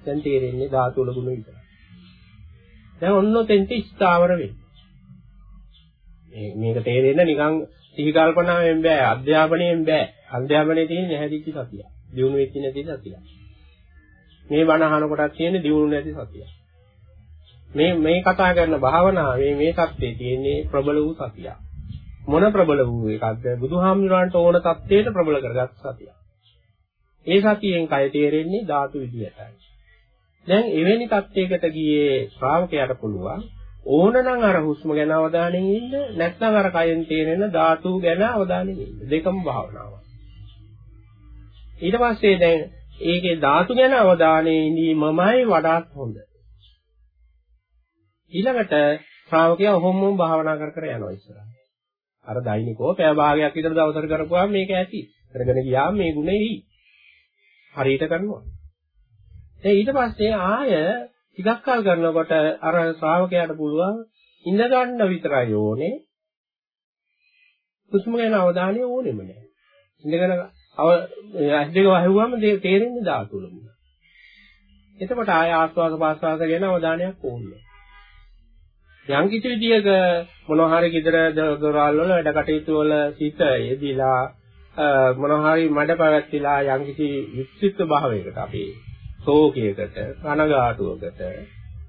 දැන් තේරෙන්නේ ධාතු වල ගුණ විතරයි. දැන් ඔන්න තෙන්ට ස්ථාවර වෙන්නේ. මේක තේරෙන්න නිකන් සිහි කල්පනාවෙන් බෑ අධ්‍යාපනයෙන් බෑ. අධ්‍යාපනයේ තියෙන නැහැදිච්ච සතිය. දියුණු වෙච්ච නැති සතිය. මේ බණ අහන කොටක් තියෙන්නේ දියුණු නැති සතිය. මේ මේ කතා කරන භාවනාවේ මේ தත්ත්වයේ තියෙන්නේ ප්‍රබල වූ සතිය. මොන ප්‍රබල වූ එකක්ද? බුදුහාමුදුරන්ට ඕන தත්ත්වයට ප්‍රබල කරගත් සතිය. ඒ සතියෙන් කය තේරෙන්නේ ධාතු විදියටයි. දැන් එවැනි தත්ත්වයකට ගියේ ශ්‍රාවකයාට පුළුවන් ඕනනම් අර හුස්ම ගැන අවධානයෙන් ඉන්න නැත්නම් අර කයෙන් තේරෙන ධාතු ගැන අවධානයෙන් ඉන්න දෙකම භාවනාවක්. ඊට පස්සේ දැන් ඒකේ ධාතු ගැන අවධානයේ ඉඳීමමයි වඩාත් හොඳ. ඊළඟට ශ්‍රාවකයා ඔහොමම භාවනා කර කර යනවා ඉස්සරහ. අර දෛනිකව පැය භාගයක් විතර දවසට කරපුවාම මේක ඇති. කරගෙන ගියාම මේ ගුණෙහි හරියට කරනවා. දැන් ඊට පස්සේ ආය ටිකක් කල් කරනකොට අර ශ්‍රාවකයාට පුළුවන් ඉඳ ගන්න විතරයි ඕනේ. හුස්ම ගැන අවධානය ඕනෙම නැහැ. ඉඳගෙන අව ඇස් දෙක වහුවාම තේරෙන්නේ ධාතුලම. එතකොට ආය ආස්වාද පාස්වාද ගැන අවධානයක් ඕනේ. යම් කිසි විදියක මොනවා හරි gedara දොරවල් වල වැඩ කටයුතු වල සිට යෙදিলা මොනවා හරි මඩ පැවැත්තිලා යම් කිසි විචිත්ත භාවයකට අපි ශෝකයකට කනගාටුවකට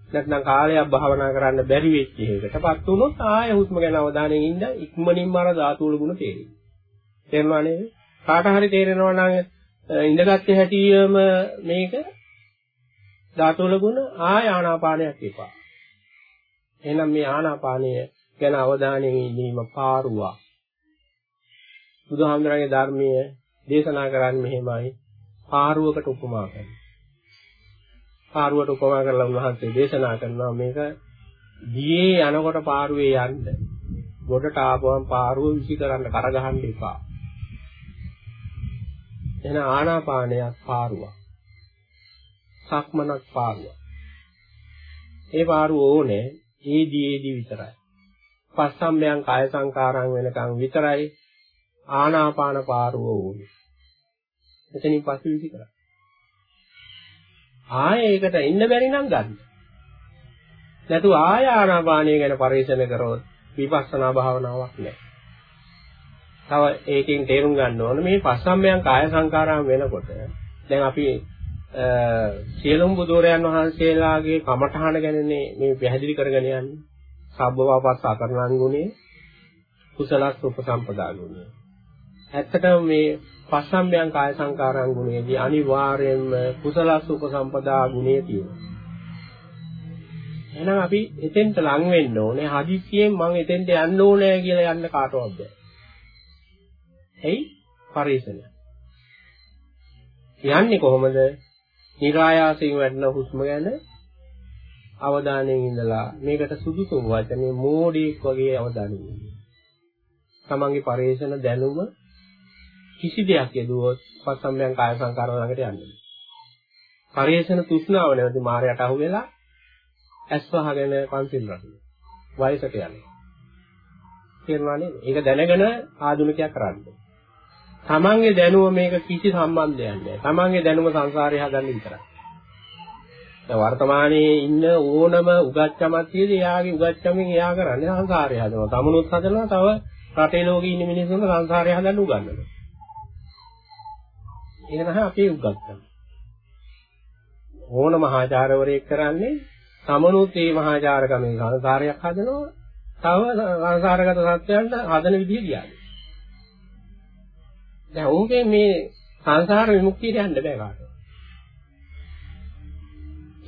නැත්නම් කාලයක් භාවනා කරන්න බැරි වෙච්ච එකකටපත් වුණොත් ආය හුස්ම ගැන අවධානයෙන් ඉඳ ඉක්මනින්ම අර ධාතු වල ගුණ තේරෙයි. තේරුණා නේද? කාට හරි තේරෙනවා නම් ඉඳගත් හැටිම මේක ධාතු වල ගුණ ආය ආනාපානයක් එපා. එහෙනම් මේ ආනාපානය ගැන අවධානයෙන් ඉඳීම පාරුවා. බුදුහාමුදුරන්ගේ ධර්මයේ දේශනා කරන්නේ මෙහෙමයි. පාරුවකට උපමා කරනවා. පාරුවට උපමා කරලා උන්වහන්සේ දේශනා කරනවා මේක දියේ යනකොට පාරුවේ යන්න. ගොඩට ආපුවම පාරුව විසි කරන්න කරගහන්න එපා. එන ආනාපානයක් පාරුවක්. සක්මනක් පාරුවක්. ඒ පාරුව ඕනේ ඒදී ඒදී විතරයි. පස්සම්බයං කාය සංකාරං වෙනකන් විතරයි ආනාපාන පාරුව ඕනේ. එතනින් පස්සේ විසි කරා. ආයේ ඒකට ඉන්න බැරි නම් ගන්න. නැතු ආය ආනාපානය ගැන පරිශන කරොත් විපස්සනා භාවනාවක් නෑ. තව ඒකෙන් තේරුම් ගන්න ඕන මේ පස්සම්බයං කාය සංකාරම් වෙනකොට දැන් අපි සියලුම බුදුරයන් වහන්සේලාගේ කමඨහන ගැනනේ මේ පැහැදිලි කරගෙන යන්නේ. සබ්බවාපස් අකරණං ගුණේ කුසලස් උපසම්පදා ගුණේ. ඇත්තටම මේ පස්සම්බයං කාය සංකාරං ගුණයේදී අනිවාර්යයෙන්ම කුසලස් උපසම්පදා ගුණය තියෙනවා. එහෙනම් අපි එතෙන්ට ලං වෙන්න ඕනේ. හදිස්සියෙන් මම එතෙන්ට යන්න ඕනේ කියලා යන්න කාටවත් බෑ. එයි පරිසරය. යන්නේ කොහොමද? નિરાයාසයෙන් වැඩෙන හුස්ම ගැන අවධානයෙන් ඉඳලා මේකට සුදුසු වචනේ මෝඩියෙක් වගේ අවධානයෙන් ඉන්න. තමන්ගේ පරේෂණ දැනුම කිසි දෙයක් යදුවොත් පස්සම්යන් කාය සංකාර ළඟට යන්නේ. පරේෂණ තෘෂ්ණාව නැවති මායයට අහු වෙලා ඇස් වහගෙන පන්සිල් රකින්න. වයසට යනවා. තේරුණා නේද? ඒක දැනගෙන ආධුනිකයා කරන්නේ. තමන්ගේ දැනුම මේක කිසි සම්බන්ධයක් නැහැ. තමන්ගේ දැනුම සංසාරේ හදන්න විතරයි. දැන් වර්තමානයේ ඉන්න ඕනම උගත්කමක් තියෙදි එයාගේ උගත්කමෙන් එයා කරන්නේ සංසාරය හදනවා. තමනුත් හදනවා තව රටේ ලෝකේ ඉන්න මිනිස්සුන්ට සංසාරය හදන්න උගන්වනවා. ඒක තමයි අපේ උගත්කම. ඕන මහාචාර්යවරයෙක් කරන්නේ තමනුත් මේ මහාචාරකමෙන් සංසාරයක් හදනවා. තව සංසාරගත සත්‍යයන්ට හදන විදිහ කියන්නේ. දැන් උන්ගේ මේ සංසාර විමුක්තියට යන්න බෑ කාටවත්.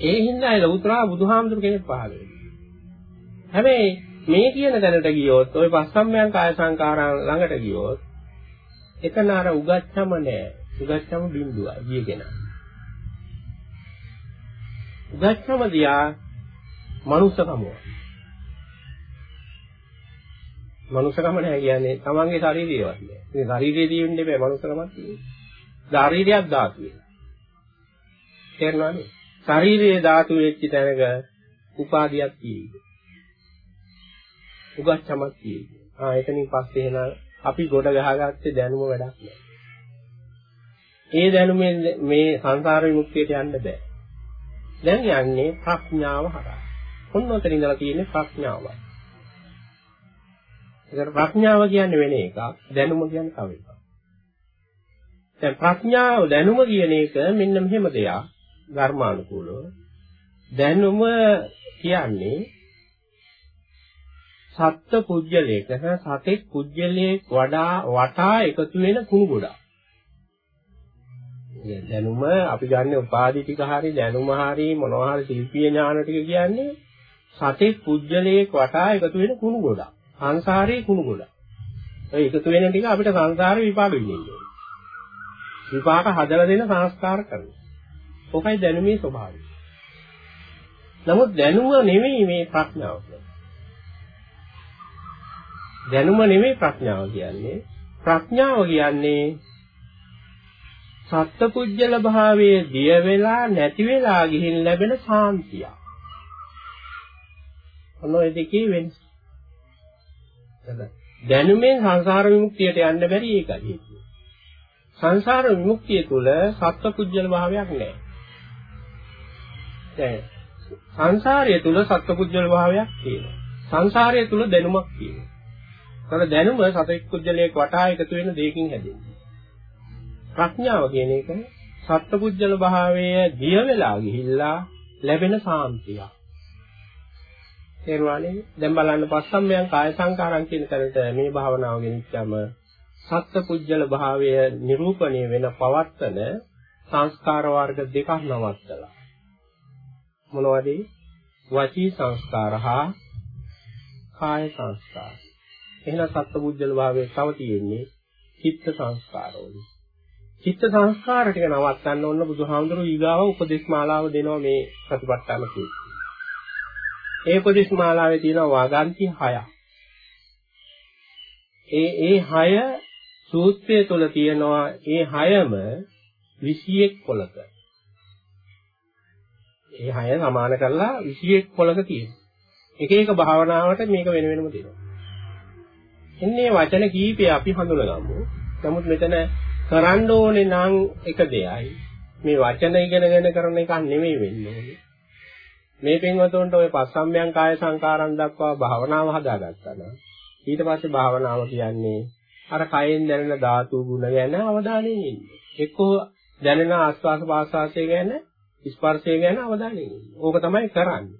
ඒ හින්දා ඒ ලෞත්‍රා බුදුහාමුදුරු කෙනෙක් පහළ වෙන්නේ. හැබැයි මේ කියන දැනට ගියොත් ওই පස්සම්මයන් කාය සංකාරයන් ළඟට ගියොත් එතන අර උගච්ඡම නෑ. උගච්ඡම බිඳුවයි ගියගෙන. උගච්ඡම දියා මනුස්සකම. මනුස්සකම නෑ කියන්නේ තමන්ගේ ශරීරයවත් නෑ. මේ ශරීරයේ තියෙන්නේ බෑ මනුස්සකමක් තියෙන්නේ. ශරීරයක් ධාතු වෙන. තේරෙනවද? ශරීරයේ ධාතු වෙච්ච තැනක උපාදියක් තියෙයි. උගච්චමක් තියෙයි. ආ එතනින් පස්සේ එන අපි ගොඩ ගහගත්තේ දැනුම වැඩක් නෑ. ඒ දැනුමෙන් මේ සංසාර විමුක්තියට යන්න බෑ. දැන් යන්නේ ප්‍රඥාව හරහා. ඔන්න ඔතන ඉඳලා තියෙන්නේ ප්‍රඥාවයි. ඒකට ප්‍රඥාව කියන්නේ වෙන එකක්, දැනුම කියන්නේ තව එකක්. දැන් ප්‍රඥාව දැනුම කියන එක මෙන්න මෙහෙම දෙයක්. ධර්මානුකූලව දැනුම කියන්නේ සත්ත්ව පුජ්‍යලයක සතෙක් පුජ්‍යලයක වඩා වටා එකතු වෙන කුණු ගොඩක්. දැනුම අපි ගන්න උපාධි ටික හරි දැනුම හරි මොනවා හරි ශිල්පීය ඥාන ටික කියන්නේ සතෙක් පුජ්‍යලයක වටා එකතු වෙන කුණු ගොඩක්. සංසාරේ කුණු ගොඩක්. ඒ එකතු වෙන ටික අපිට සංසාරේ විපාක විඳින්න විපාක හදලා දෙන සංස්කාර කරනවා. ඔකයි දැනුමේ ස්වභාවය. නමුත් දැනුම නෙමෙයි මේ ප්‍රඥාව දැනුම නෙමෙයි ප්‍රඥාව කියන්නේ. ප්‍රඥාව කියන්නේ සත්පුජ්‍යල භාවයේ දිය වෙලා නැති වෙලා ගිහින් ලැබෙන සාන්තිය. ඔන්න ඔය දෙකේ වෙනස. දැනුමෙන් සංසාර විමුක්තියට යන්න බැරි ඒකයි. සංසාර විමුක්තිය තුළ සත්පුජ්‍යල භාවයක් නැහැ. දැන් සංසාරය තුල සත්පුද්ගල භාවයක් තියෙනවා. සංසාරය තුල දැනුමක් තියෙනවා. ඒතර දැනුම සත්පුද්ගලයේ වටා එකතු වෙන දෙයකින් හැදෙන්නේ. ප්‍රඥාව කියන එක සත්පුද්ගල භාවයේ දිය වෙලා ගිහිල්ලා ලැබෙන සාන්තිය. තේරුණානේ? දැන් බලන්න පස්සම්මයන් කාය සංකාරම් කියන තැනට මේ භාවනාව ගෙනිච්චම සත්පුද්ගල භාවය නිරූපණය වෙන පවත්තන සංස්කාර වර්ග දෙකක් නවත්තලා මොනවද? වචී සංස්කාර හා කාය සංස්කාර. එහෙනම් සත්බුද්ධල භාවයේ තව තියෙන්නේ චිත්ත සංස්කාරවල. චිත්ත සංස්කාර ටික නවත්තන්න ඕන බුදුහාමුදුරුවෝ ඊගාව උපදේශ මාලාව දෙනවා මේ ප්‍රතිපත්තන සූත්‍රය. ඒ උපදේශ මාලාවේ තියෙනවා වාගන්ති 6ක්. ඒ ඒ 6 සූත්‍රය තුළ තියෙනවා ඒ 6ම 21 පොලක. ඒ 6 සමාන කරලා 21 පොලක තියෙනවා. එක එක භාවනාවට මේක වෙන වෙනම දෙනවා. එන්නේ වචන කීපය අපි හඳුනගමු. නමුත් මෙතන කරන්න ඕනේ නම් එක දෙයයි. මේ වචන ඉගෙනගෙන කරන එකක් නෙමෙයි වෙන්නේ. මේ පින්වතුන්ට ওই පස්සම්යන් කාය සංකාරම් දක්වා භාවනාව හදාගත්තා නම් ඊට පස්සේ භාවනාව කියන්නේ අර කයෙන් දැනෙන ධාතු ගුණ ගැන අවධානයෙන් ඉන්නේ. එක්කෝ දැනෙන ආස්වාස පාස්වාසය ගැන ස්පර්ශය ගැන අවධානය යොමු. ඕක තමයි කරන්නේ.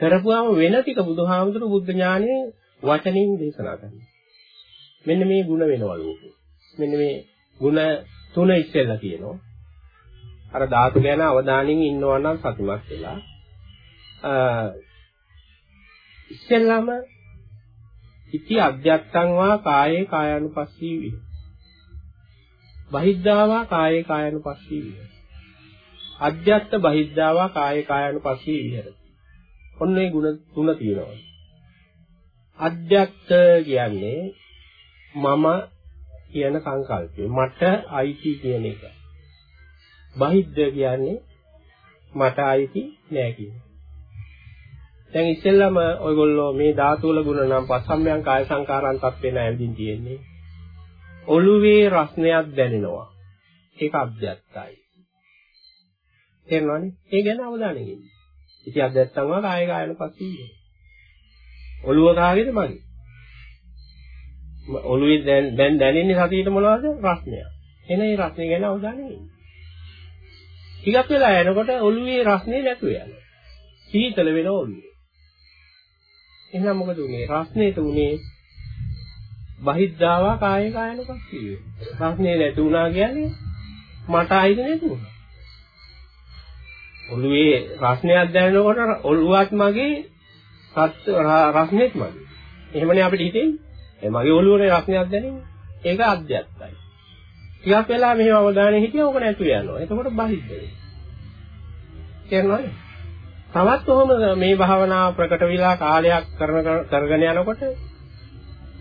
කරපුවාම වෙන ටික බුදුහාමුදුරු බුද්ධ ඥානයේ වචනින් දේශනා කරනවා. මෙන්න මේ ಗುಣ වෙනවලු. මෙන්න මේ ಗುಣ තුන ඉස්සෙල්ලා කියනවා. අර ධාතු ගැන අවධානයෙන් ඉන්නවා නම් සතුටුමත් වෙලා අ ඉස්සෙල්ලාම ඉති අධ්‍යත්තං වා කායේ කායानुපස්සී වේ. බහිද්ධාවා කායේ කායानुපස්සී වේ. අධ්‍යත්ත බහිද්ධාවා කායේ කායानुපස්සී විහෙරති. ඔන්න ඒ ಗುಣ තුන තියෙනවා. අධ්‍යත්ත කියන්නේ මම කියන සංකල්පය. මට අයිති කියන එක. බහිද්ධ කියන්නේ මට අයිති නෑ කියන එක. දැන් ඉස්සෙල්ලාම ඔයගොල්ලෝ මේ ධාතු වල ගුණ නම් පස්සම්යන් කාය සංකාරයන් තත්ත්වේ නෑ ඇවිදින් තියෙන්නේ. ඔළුවේ රස්නයක් දැනෙනවා. ඒක අධ්‍යත්තයි. තේරෙනවනේ? ඒ ගැන අවධානය යොමු. ඉතින් අධ්‍යත්තං වා කාය කායන පස්සීය. ඔළුව කාගේද මගේ? ඔළුවේ දැන් දැන් දැනෙන්නේ සතියේට මොනවද? රස්නයක්. එන ඒ රස්නේ ගැන අවධානය යොමු. ටිකක් වෙලා යනකොට ඔළුවේ රස්නේ නැතු වෙනවා. සීතල වෙන ඔළුවේ. එහෙනම් මොකද උනේ? රස්නේට උනේ බහිද්ධාවා කාය කායන පස්සීය. රස්නේ නැති වුණා කියන්නේ මට ආයිද නැති වුණා. ඔළුවේ රස්නයක් දැනෙනකොට ඔළුවත් මගේ රස්නෙත් මගේ. එහෙමනේ අපිට හිතෙන්නේ. ඒ මගේ ඔළුවනේ රස්නයක් දැනෙන්නේ. ඒක අධ්‍යත්තයි. ටිකක් වෙලා මෙහෙම අවධානය හිටියා ඕක නැතු යනවා. එතකොට බහිද්ද වෙනවා. තේරෙනවද? තවත් ඔහොම මේ භාවනාව ප්‍රකට විලා කාලයක් කරන කරගෙන යනකොට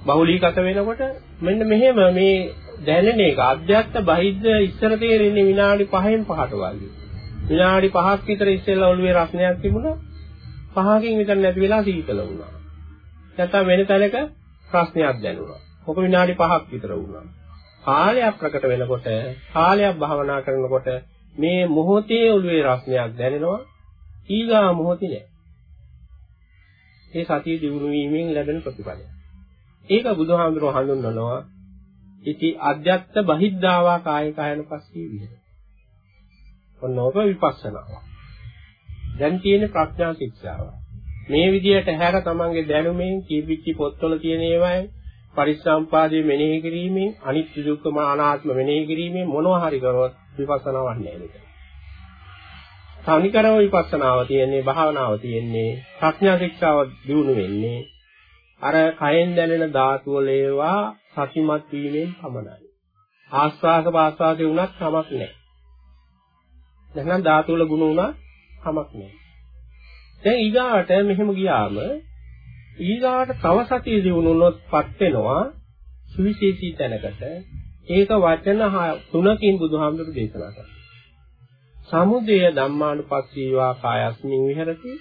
බහුලීගත වෙනකොට මෙන්න මෙහෙම මේ දැනෙන එක අධ්‍යත්ත බහිද්ද ඉස්සර තේරෙන්නේ විනාඩි 5න් 5ට වගේ. විනාඩි 5ක් විතර ඉස්සෙල්ලා ඔළුවේ රස්නයක් තිබුණා. 5කින් විතර නැති වෙලා සීතල වුණා. නැත්නම් වෙන තැනක ප්‍රශ්නයක් දැනුණා. ඔක විනාඩි 5ක් විතර වුණා. කාලයක් ප්‍රකට වෙනකොට කාලයක් භාවනා කරනකොට මේ මොහොතේ ඔළුවේ රස්නයක් දැනෙනවා. ඊගා මොහොතේ නෑ. ඒ සතිය දිනු වීමෙන් ලැබෙන ප්‍රතිඵලය. ඒක බුදුහාමුදුරුවෝ හඳුන්වනවා ඉති අධ්‍යත්ත බහිද්ධාවා කාය කායන පස්සේ විහෙර. ඔන්නෝක විපස්සනාව. දැන් තියෙන ප්‍රඥා ශික්ෂාව. මේ විදියට හැර තමන්ගේ දැනුමෙන් කීපිච්චි පොත්වල තියෙන ඒවායි පරිසම්පාදයේ මෙනෙහි කිරීමෙන් අනිත්‍ය දුක්ඛ මානාත්ම මෙනෙහි කිරීමෙන් මොනවා හරි කරොත් විපස්සනාවක් නෑ නේද? තනිකරම විපස්සනාව තියෙන්නේ භාවනාව තියෙන්නේ ප්‍රඥා ශික්ෂාව දිනු වෙන්නේ අර කයෙන් දැනෙන ධාතු වල ඒවා සතිමත් වීමෙන් පමණයි. ආස්වාස පාස්වාසේ වුණත් කමක් නැහැ. නැත්නම් ධාතු වල ගුණ වුණා කමක් නැහැ. දැන් ඊගාට මෙහෙම ගියාම ඊගාට තව සතිය දිනුනොත්පත් වෙනවා සුවිශේෂී තැනකට ඒක වචන තුනකින් බුදුහාමුදුරු දේශනා කරා. සමුදය ධම්මානුපස්සීවා කායස්මින් විහෙරති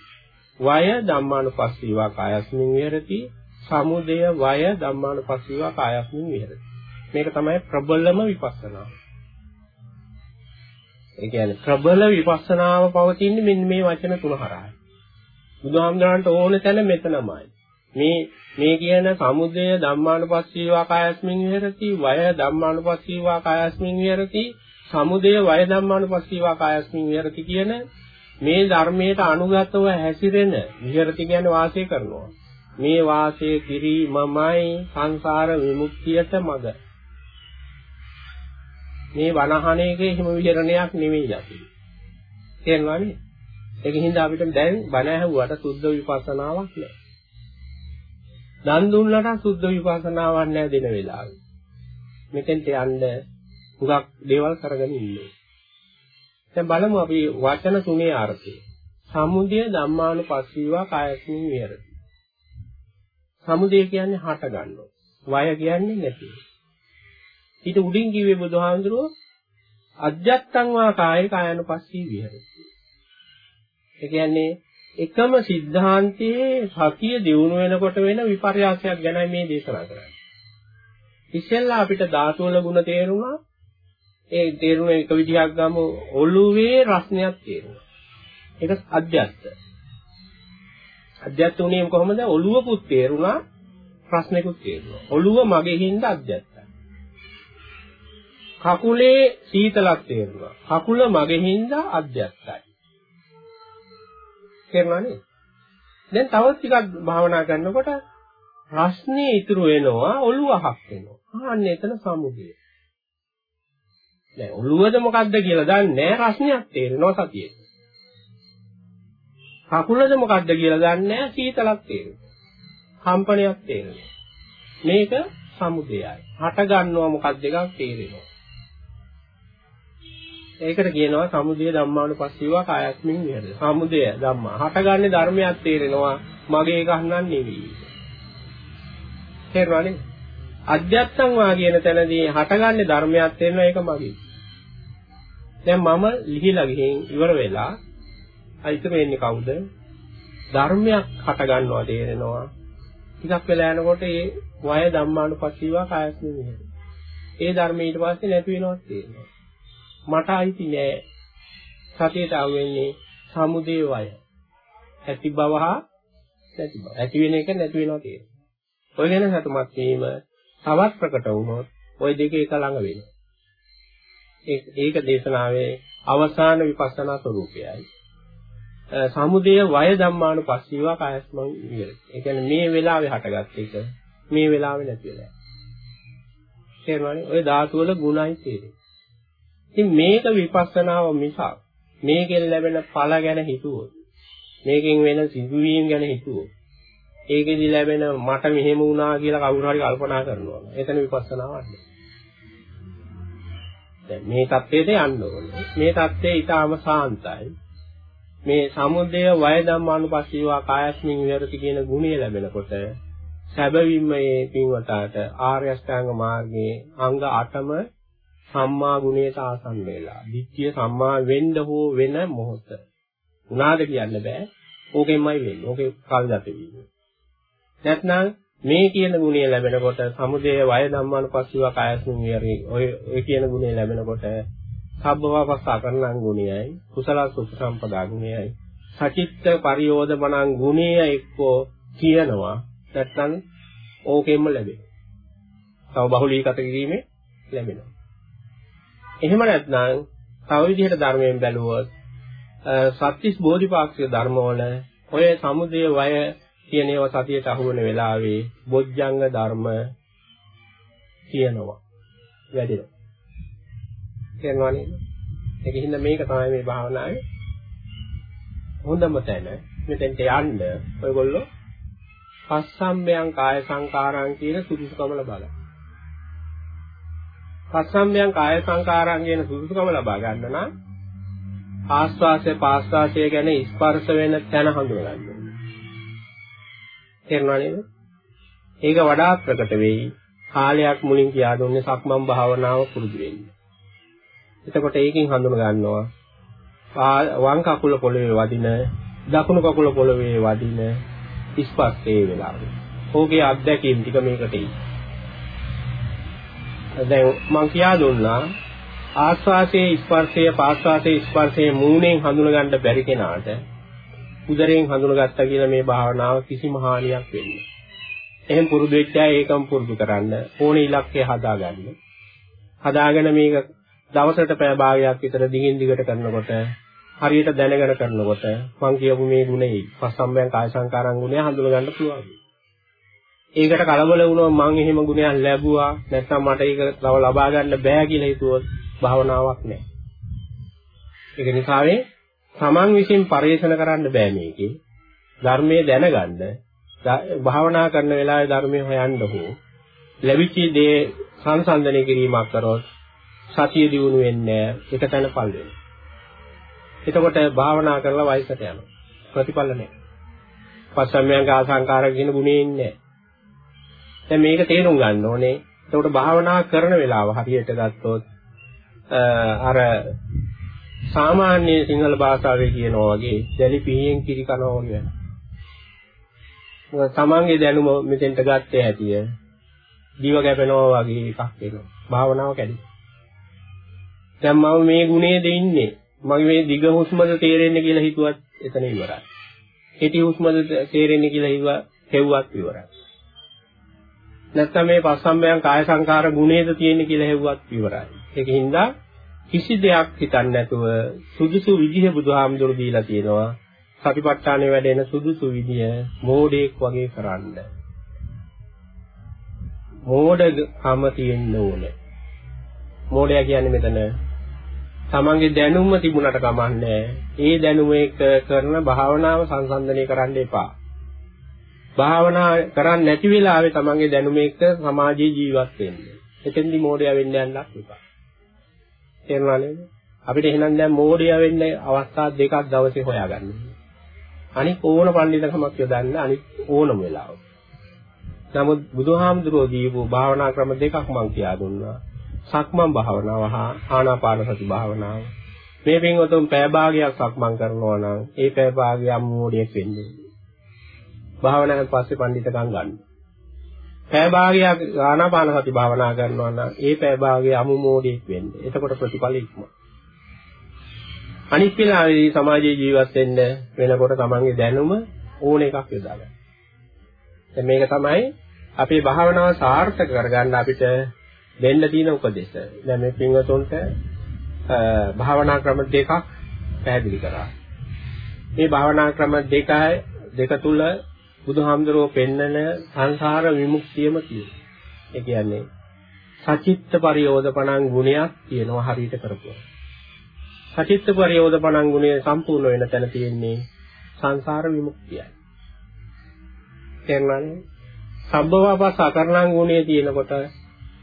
වය ධම්මානුපස්සීවා කායස්මින් විහෙරති සමුදය වය ධම්මානුපස්සීවා කායස්මින් විහෙරති මේක තමයි ප්‍රබලම විපස්සනාව ඒ කියන්නේ ප්‍රබල විපස්සනාව පවතින්නේ මෙන්න මේ වචන තුන හරහායි. බුදුහාමුදුරන්ට ඕන තැන මෙතනමයි. මේ මේ කියන සමුදය ධම්මානුපස්සීවා කායස්මින් විහෙරති වය ධම්මානුපස්සීවා කායස්මින් විහෙරති සමුදය වය ධම්මානුපස්සීවා කායස්මින් විහෙරති කියන මේ ධර්මයට අනුගතව හැසිරෙන විහෙරති කියන්නේ වාසය කරනවා. මේ වාසය කිරීමමයි සංසාර විමුක්තියට මඟ. මේ වනහන එකේ හිම විහරණයක් නෙවෙයි අපි. තේරෙනවනේ? ඒකින්ද අපිට දැන් බණ ඇහුවට සුද්ධ විපස්සනාවක් නෑ. දන් දුන්නට සුද්ධ විපස්සනාවක් නෑ දෙන වෙලාවේ. මෙතෙන්ට යන්න හුඟක් දේවල් කරගෙන ඉන්නේ. දැන් බලමු අපි වචන තුනේ අර්ථය. සමුදය ධම්මානුපස්සීවා කායස්මින් විහෙරති. සමුදය කියන්නේ හට ගන්නවා. වය කියන්නේ නැති. ඊට උඩින් කිව්වේ බුදුහාඳුරෝ අජත්තං වා කාය කායනුපස්සී විහෙරති. ඒ කියන්නේ එකම સિદ્ધාන්තයේ සතිය දියුණු වෙනකොට වෙන විපර්යාසයක් ගැනයි මේ දේශනා කරන්නේ. ඉස්සෙල්ලා අපිට ධාතු වල ಗುಣ තේරුණා ඒ තේරුණ එක විදිහක් ගමු ඔළුවේ රස්නයක් තේරුණා. ඒක අධ්‍යත්ත. අධ්‍යත්ත උනේ කොහොමද? ඔළුවකුත් තේරුණා, ප්‍රශ්නෙකුත් තේරුණා. ඔළුව මගේ හින්දා අධ්‍යත්ත. කකුලේ සීතලක් තේරුණා. කකුල මගේ හින්දා අධ්‍යත්තයි. තේරුණා නේද? දැන් තවත් ටිකක් භාවනා කරනකොට රස්නේ ඉතුරු වෙනවා ඔළුව අහක් වෙනවා. අන්න එතන සමුදය. දැන් ඔළුවද මොකද්ද කියලා දන්නේ නැහැ රස්නයක් තේරෙනවා සතියේ. කකුලද මොකද්ද කියලා දන්නේ නැහැ සීතලක් තේරෙනවා. කම්පනයක් තේරෙනවා. මේක සමුදයයි. හට ගන්නවා මොකක්ද එකක් තේරෙනවා. ඒකට කියනවා සමුදය ධම්මානුපස්සීවා කායස්මින් විහෙරති. සමුදය ධම්මා. හටගන්නේ ධර්මයක් තේරෙනවා. මගේ එකක් නන් නෙවෙයි. තේරුණානේ? අධ්‍යත්තං වා කියන තැනදී හටගන්නේ ධර්මයක් තේරෙනවා ඒක මගේ. දැන් මම ලිහිලා ගිහින් ඉවර වෙලා අයිත වෙන්නේ කවුද? ධර්මයක් හට ගන්නවා තේරෙනවා. ටිකක් වෙලා යනකොට ඒ වය ධම්මානුපස්සීවා කායස්මින් විහෙරති. ඒ ධර්ම ඊට පස්සේ නැති වෙනවත් තේරෙනවා. මට අයිති නෑ. සතියට අහු වෙන්නේ සමුදේ වය. ඇති බව හා නැති බව. ඇති වෙන එක නැති වෙනවා තියෙනවා. ඔය ගැන සතුටුමත් වීම තවත් ප්‍රකට වුණොත් ওই දෙක එක ළඟ වෙනවා. ඒක දේශනාවේ අවසාන විපස්සනා ස්වરૂපයයි. සමුදය වය ධම්මානුපස්සීව කායස්මං විහෙරති. ඒ කියන්නේ මේ වෙලාවේ හටගත් එක මේ වෙලාවේ නැති වෙලා. තේරුණානේ? ওই ධාතු වල ගුණයි තියෙන්නේ. ඉතින් මේක විපස්සනාව මිසක් මේකෙන් ලැබෙන ඵල ගැන හිතුවොත් මේකෙන් වෙන සිදුවීම් ගැන හිතුවොත් ඒකෙදි ලැබෙන මට මෙහෙම වුණා කියලා කවුරු හරි කල්පනා කරනවා. එතන විපස්සනාවක් නෙවෙයි. දැන් මේ தත්ත්වයට යන්න ඕනේ. මේ தත්ත්වය ඊටාම සාන්තයි. මේ සමුදය වය ධම්මානුපස්සීවා කායස්මින් විහෙරති කියන ගුණය ලැබෙනකොට සැබවින්ම මේ පින්වතාට ආර්ය අෂ්ටාංග මාර්ගයේ අංග 8ම සම්මා ගුණයට ආසන්න වෙලා. ධිට්ඨිය සම්මා වෙන්න හෝ වෙන මොහොත. උනාද කියන්න බෑ. ඕකෙන්මයි වෙන්නේ. ඕකේ කල් ගත වීම. නැත්නම් මේ කියන ගුණය ලැබෙනකොට සමුදය වය ධම්මානුපස්සීව කායස්මින් විහෙරි ඔය ඔය කියන ගුණය ලැබෙනකොට සබ්බවපස්ස අකරණං ගුණයයි කුසල සුපසම්පදා ගුණයයි සචිත්ත පරියෝධමනං ගුණය එක්කෝ කියනවා නැත්නම් ඕකෙන්ම ලැබෙනවා. තව බහුලීගත කිරීමේ ලැබෙනවා. එහෙම නැත්නම් තව විදිහට ධර්මයෙන් බැලුවොත් සත්‍තිස් බෝධිපාක්ෂික ධර්මවල ඔය සමුදය වය කියන ඒවා සතියට අහු වෙන වෙලාවේ බොජ්ජංග ධර්ම කියනවා වැඩිනවා. තේරෙනව නේද? ඒකින්ද මේක තමයි මේ භාවනාවේ හොඳම තැන. මෙතෙන්ට යන්න ඔයගොල්ලෝ පස්සම්බයං කාය සංකාරං කියන සුදුසුකම ලබා ගන්න. පස්සම්බයං කාය සංකාරං කියන සුදුසුකම ලබා ගන්න නම් ආස්වාසය පාස්වාසය ගැන ස්පර්ශ වෙන තැන හඳුනා ගන්න. තේරුණා නේද? ඒක වඩා ප්‍රකට වෙයි. කාලයක් මුලින් කියා දුන්නේ සක්මන් භාවනාව පුරුදු වෙන්න. එතකොට ඒකෙන් හඳුනා ගන්නවා වම් කකුල පොළවේ වදින දකුණු කකුල පොළවේ වදින ස්පර්ශයේ වෙලාවේ. ඕකේ අත්දැකීම් ටික මේකට එයි. දැන් මම කියා දුන්නා ආස්වාසේ ස්පර්ශය පාස්වාසේ ස්පර්ශයේ මූණෙන් හඳුනා ගන්න බැරි කෙනාට උදරයෙන් හඳුනාගත්තා කියලා මේ භාවනාව කිසිම හානියක් වෙන්නේ එහෙන් පුරුදු වෙච්ච අය ඒකම පුරුදු කරන්න ඕනේ ඉලක්කය හදාගන්න. හදාගෙන මේක දවසකට පැය භාගයක් විතර දිගින් දිගට කරනකොට හරියට දැනගෙන කරනකොට මං කියපු මේ ගුණෙයි පස්සම්බයන් කාය සංකාරං ගුණය හඳුනා ගන්න පුළුවන්. ඒකට කලබල වුණොත් මං එහෙම ගුණයක් ලැබුවා නැත්නම් මට ඒක තව ලබා ගන්න බෑ කියලා හිතුවොත් භාවනාවක් නෑ. ඒක නිසාවේ තමන් විසින් පරිශන කරන්න බෑ මේකේ. ධර්මයේ දැනගන්න භාවනා කරන වෙලාවේ ධර්මයේ හොයන්න හෝ ලැබිච්ච දේ සංසන්දනය කිරීමක් කරොත් සතිය දිනු වෙන්නේ එක තැන පල් වෙනවා. එතකොට භාවනා කරලා වයසට යනවා. ප්‍රතිඵල නැහැ. පස්සම්යංග ආසංකාර කියන ගුණේ ඉන්නේ දැන් මේක තේරුම් ගන්න ඕනේ. එතකොට භාවනා කරන වෙලාව හරියට ගත්තොත් අර සාමාන්‍ය සිංහල භාෂාවේ කියනවා වගේ දැලි පිහියෙන් කිරි කනවා වගේ වෙනවා. මොකද තමන්ගේ දැනුම මෙතෙන්ට ගත්තේ හැටිය දිව කැපෙනවා වගේ එකක් වෙනවා. භාවනාව කැඩි. දැන් මම මේ ගුණේ දෙන්නේ මගේ මේ දිග හුස්මද තේරෙන්නේ කියලා හිතුවත් එතන ඉවරයි. කෙටි හුස්මද තේරෙන්නේ කියලා හිතුවා හෙව්වත් ඉවරයි. නැත්නම් මේ පස්සම්බයන් කාය සංකාර ගුණේද තියෙන්නේ කියලා හෙව්වත් ඉවරයි. ඒකින්ද කිසි දෙයක් හිතන්නේ නැතුව සුදුසු විදිහ බුදුහාමුදුරු දීලා තියෙනවා. සතිපට්ඨානේ වැඩෙන සුදුසු විදිය මෝඩෙක් වගේ කරන්න. මෝඩකම තියෙන්න ඕනේ. මෝඩයා කියන්නේ මෙතන තමන්ගේ දැනුම තිබුණට කමන්නේ ඒ දැනුම එක කරන භාවනාව සංසන්දනය කරන්න එපා. භාවනා කරන්නේ නැති වෙලාවේ තමන්ගේ දැනුම එක්ක සමාජයේ ජීවත් වෙන්න. එතෙන්දි මෝඩයා වෙන්න යන්නත් එපා. තේරුණා නේද? අපිට එහෙනම් දැන් මෝඩයා වෙන්න අවස්ථා දෙකක් දවසේ හොයාගන්න. අනික ඕන පඬිතුකමක් යොදන්න අනික ඕනම වෙලාවක. නමුත් බුදුහාමුදුරෝ දීපු භාවනා ක්‍රම දෙකක් මම කියා දුන්නා. සක්මන් භාවනාව හා ආනාපාන සති භාවනාව. මේ පින්වතුන් පෑ භාගයක් සක්මන් කරනවා නම් ඒ පෑ භාගය අම්මෝඩියක් වෙන්නේ. භාවනාවෙන් පස්සේ පඬිතකම් ගන්න. පැය භාගයක් ආනාපාන සති භාවනා කරනවා නම් ඒ පැය භාගයේ අමු මෝඩෙක් වෙන්න. එතකොට ප්‍රතිඵල ඉක්මන. අනිත් වෙලාවේදී සමාජයේ ජීවත් වෙන්න වෙනකොට තමන්ගේ දැනුම ඕන එකක් යොදා ගන්න. දැන් මේක තමයි අපේ භාවනාව සාර්ථක කරගන්න අපිට දෙන්න තියෙන උපදේශ. දැන් මේ පින්වතුන්ට භාවනා ක්‍රම දෙකක් පැහැදිලි කරා. මේ භාවනා ක්‍රම දෙකයි දෙක තුල බුදුහාමුදුරුවෝ පෙන්නන සංසාර විමුක්තියම තියෙනවා. ඒ කියන්නේ සචිත්ත පරියෝධපණං ගුණයක් තියෙනවා හරියට කරපුවා. සචිත්ත පරියෝධපණං ගුණය සම්පූර්ණ වෙන තැන තියෙන්නේ සංසාර විමුක්තියයි. තේරුණානේ? සබ්බවාපස් අකරණං ගුණය තියෙනකොට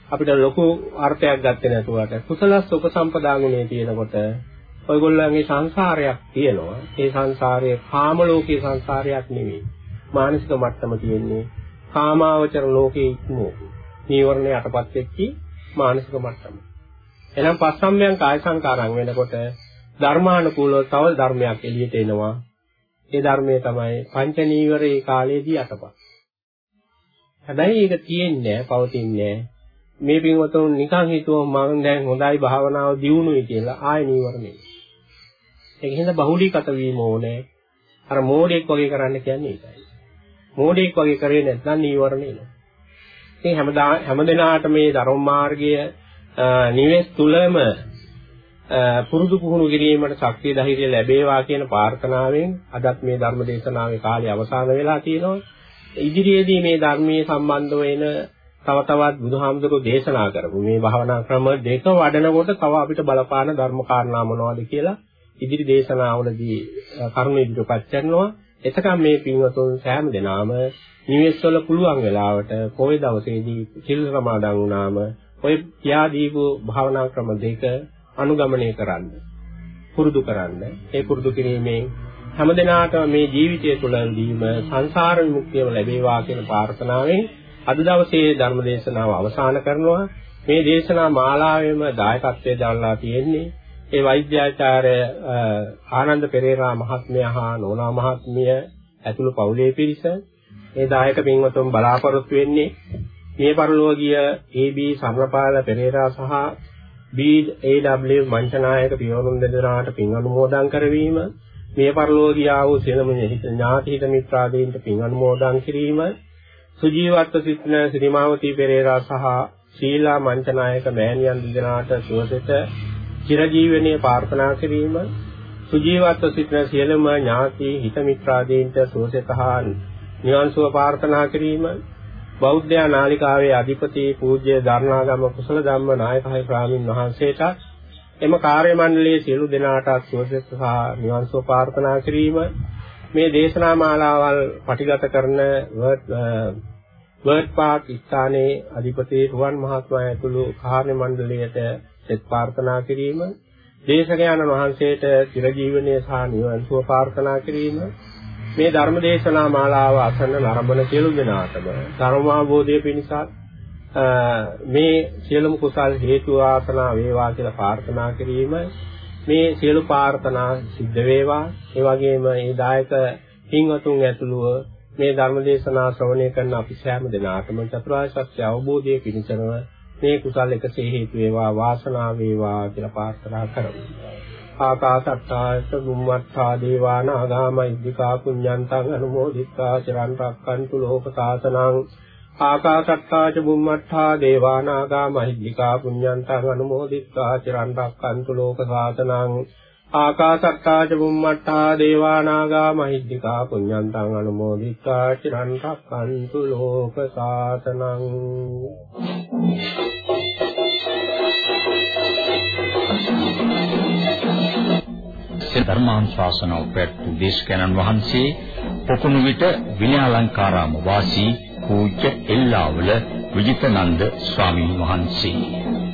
අපිට ලොකු අර්ථයක් ගත්තේ නැතුවට කුසලස් උපසම්පදා ගුණය තියෙනකොට ඔයගොල්ලන්ගේ සංසාරයක් තියෙනවා. ඒ සංසාරය කාම ලෝකයේ සංසාරයක් නෙවෙයි. මානසික මට්ටම තියෙන්නේ කාමාවචර ලෝකයේ ඉක්මෝ. නීවරණ යටපත් වෙච්චි මානසික මට්ටම. එහෙනම් පස්සම්යන් කාය සංකාරම් වෙනකොට ධර්මානුකූලව තව ධර්මයක් එළියට එනවා. ඒ ධර්මයේ තමයි පංච නීවරේ කාලයේදී අතපත්. හැබැයි ඒක තියෙන්නේ පවතින්නේ මේ පින්වතුන් නිකන් හිතුවම මම දැන් හොඳයි භාවනාව දියුණුවයි කියලා ආය නීවරණේ. ඒක හින්දා බහුලීගත වීම ඕනේ. අර මෝඩෙක් වගේ කරන්න කියන්නේ ඒකයි. මෝඩෙක් වගේ කරේ නැත්නම් නීවරණ එනවා. ඉතින් හැමදා හැමදෙනාට මේ ධර්ම මාර්ගය නිවෙස් තුලම පුරුදු පුහුණු කිරීමට ශක්තිය ධෛර්යය ලැබේවා කියන ප්‍රාර්ථනාවෙන් අදත් මේ ධර්ම දේශනාවේ කාලය අවසන් වෙලා තියෙනවා. ඉදිරියේදී මේ ධර්මයේ සම්බන්ධ වෙන තව තවත් බුදුහාමුදුරුවෝ දේශනා කරපු මේ භාවනා ක්‍රම දෙක වඩනකොට තව අපිට බලපාන ධර්ම කාරණා මොනවද කියලා ඉදිරි දේශනාවලදී කරුණු ඉදිරිපත් කරනවා. එතකම් මේ පින්වතුන් සෑම දිනාම නිවෙස්වල පුළුවන් වෙලාවට පොයේ දවසේදී සිල් සමාදන් වුණාම ඔය කියා දීපු භාවනා ක්‍රම දෙක අනුගමනය කරන්න. පුරුදු කරන්න. ඒ පුරුදු කිරීමෙන් හැමදිනාටම මේ ජීවිතය තුළදීම සංසාර විමුක්තියම ලැබේවා කියන ප්‍රාර්ථනාවෙන් අද දවසේ ධර්ම දේශනාව අවසන් කරනවා. මේ දේශනා මාලාවෙම දායකත්වයේ දරලා තියෙන්නේ ඒ වෛද්‍යාචාර්ය ආනන්ද පෙරේරා මහත්මයා හා නෝනා මහත්මිය ඇතුළු පවුලේ පිරිස ඒ දායක පින්වතුන් බලාපොරොත්තු වෙන්නේ මේ පරිලෝකීය AB සම්රපාල පෙරේරා සහ BAW මංචනායක පියවරුන් දෙදෙනාට පින් අනුමෝදන් කරවීම මේ පරිලෝකීය වූ සියලුම ඥාති හිත මිත්‍රාදීන්ට පින් අනුමෝදන් කිරීම සුජීවත්ව සිටින ශ්‍රීමාවතී පෙරේරා සහ ශීලා මංචනායක මෑණියන් දෙදෙනාට සුවසෙත චිරජීවනයේ ප්‍රාර්ථනා කිරීම සුජීවත්ව සිටින සියලුම ඥාති හිත මිත්‍රාදීන්ට සුවසතහා නිවන් සුව ප්‍රාර්ථනා කිරීම බෞද්ධ නාලිකාවේ අධිපති පූජ්‍ය දරණාගම කුසල ධම්ම නායකහයි ස්වාමින් වහන්සේට එම කාර්ය මණ්ඩලයේ සියලු දෙනාට සුවසත සහ නිවන් සුව ප්‍රාර්ථනා කිරීම මේ දේශනා මාලාවල් පටිගත කරන වර්ඩ් පාක් ස්ථානයේ අධිපති රුවන් මහත්මයා ඇතුළු කාර්ය මණ්ඩලයට සෙත් ප්‍රාර්ථනා කිරීම දේශකයන්න් වහන්සේට චිරජීවනයේ සහ නිවන් සුව ප්‍රාර්ථනා කිරීම මේ ධර්ම දේශනා මාලාව අසන්න නරඹන සියලු දෙනාටම ධර්ම අවබෝධය පිණිසත් මේ සියලුම කුසල් හේතු වාසනා වේවා කියලා ප්‍රාර්ථනා කිරීම මේ සියලු ප්‍රාර්ථනා සිද්ධ වේවා. ඒ වගේම ඒ දායක පින්වතුන් ඇතුළුව මේ ධර්ම දේශනා ශ්‍රවණය කරන අපි සෑම දෙනාටම චතුරාර්ය සත්‍ය අවබෝධය පිණිසම මේ කුසල් එකසේ හේතු වේවා වාසනාව වේවා කියලා ප්‍රාර්ථනා කරමු. ආකාසත්තාස බුම්මත්තා දේවා නාගාමයිද්దికා පුඤ්ඤන්තං අනුමෝදිත්වා චිරන් රැක්කන්තු ලෝක සාසනං ආකාසත්තා ච බුම්මත්තා දේවා නාගාමයිද්దికා පුඤ්ඤන්තං අනුමෝදිත්වා චිරන් රැක්කන්තු ලෝක සාසනං ආකාසත්තාච බුම්මත්තා දේවානාගා මහිද්దికා පුඤ්ඤන්තං අනුමෝදිත්වා චිරන් රක්칸තු ලෝක සාසනං ධර්මාංශාසනව පැවැත් දේශකයන්න් වහන්සේ පොකුණු විට විනයාලංකාරාම වාසී පූජ්‍ය එල්ලාවල විජිතනන්ද ස්වාමීන් වහන්සේ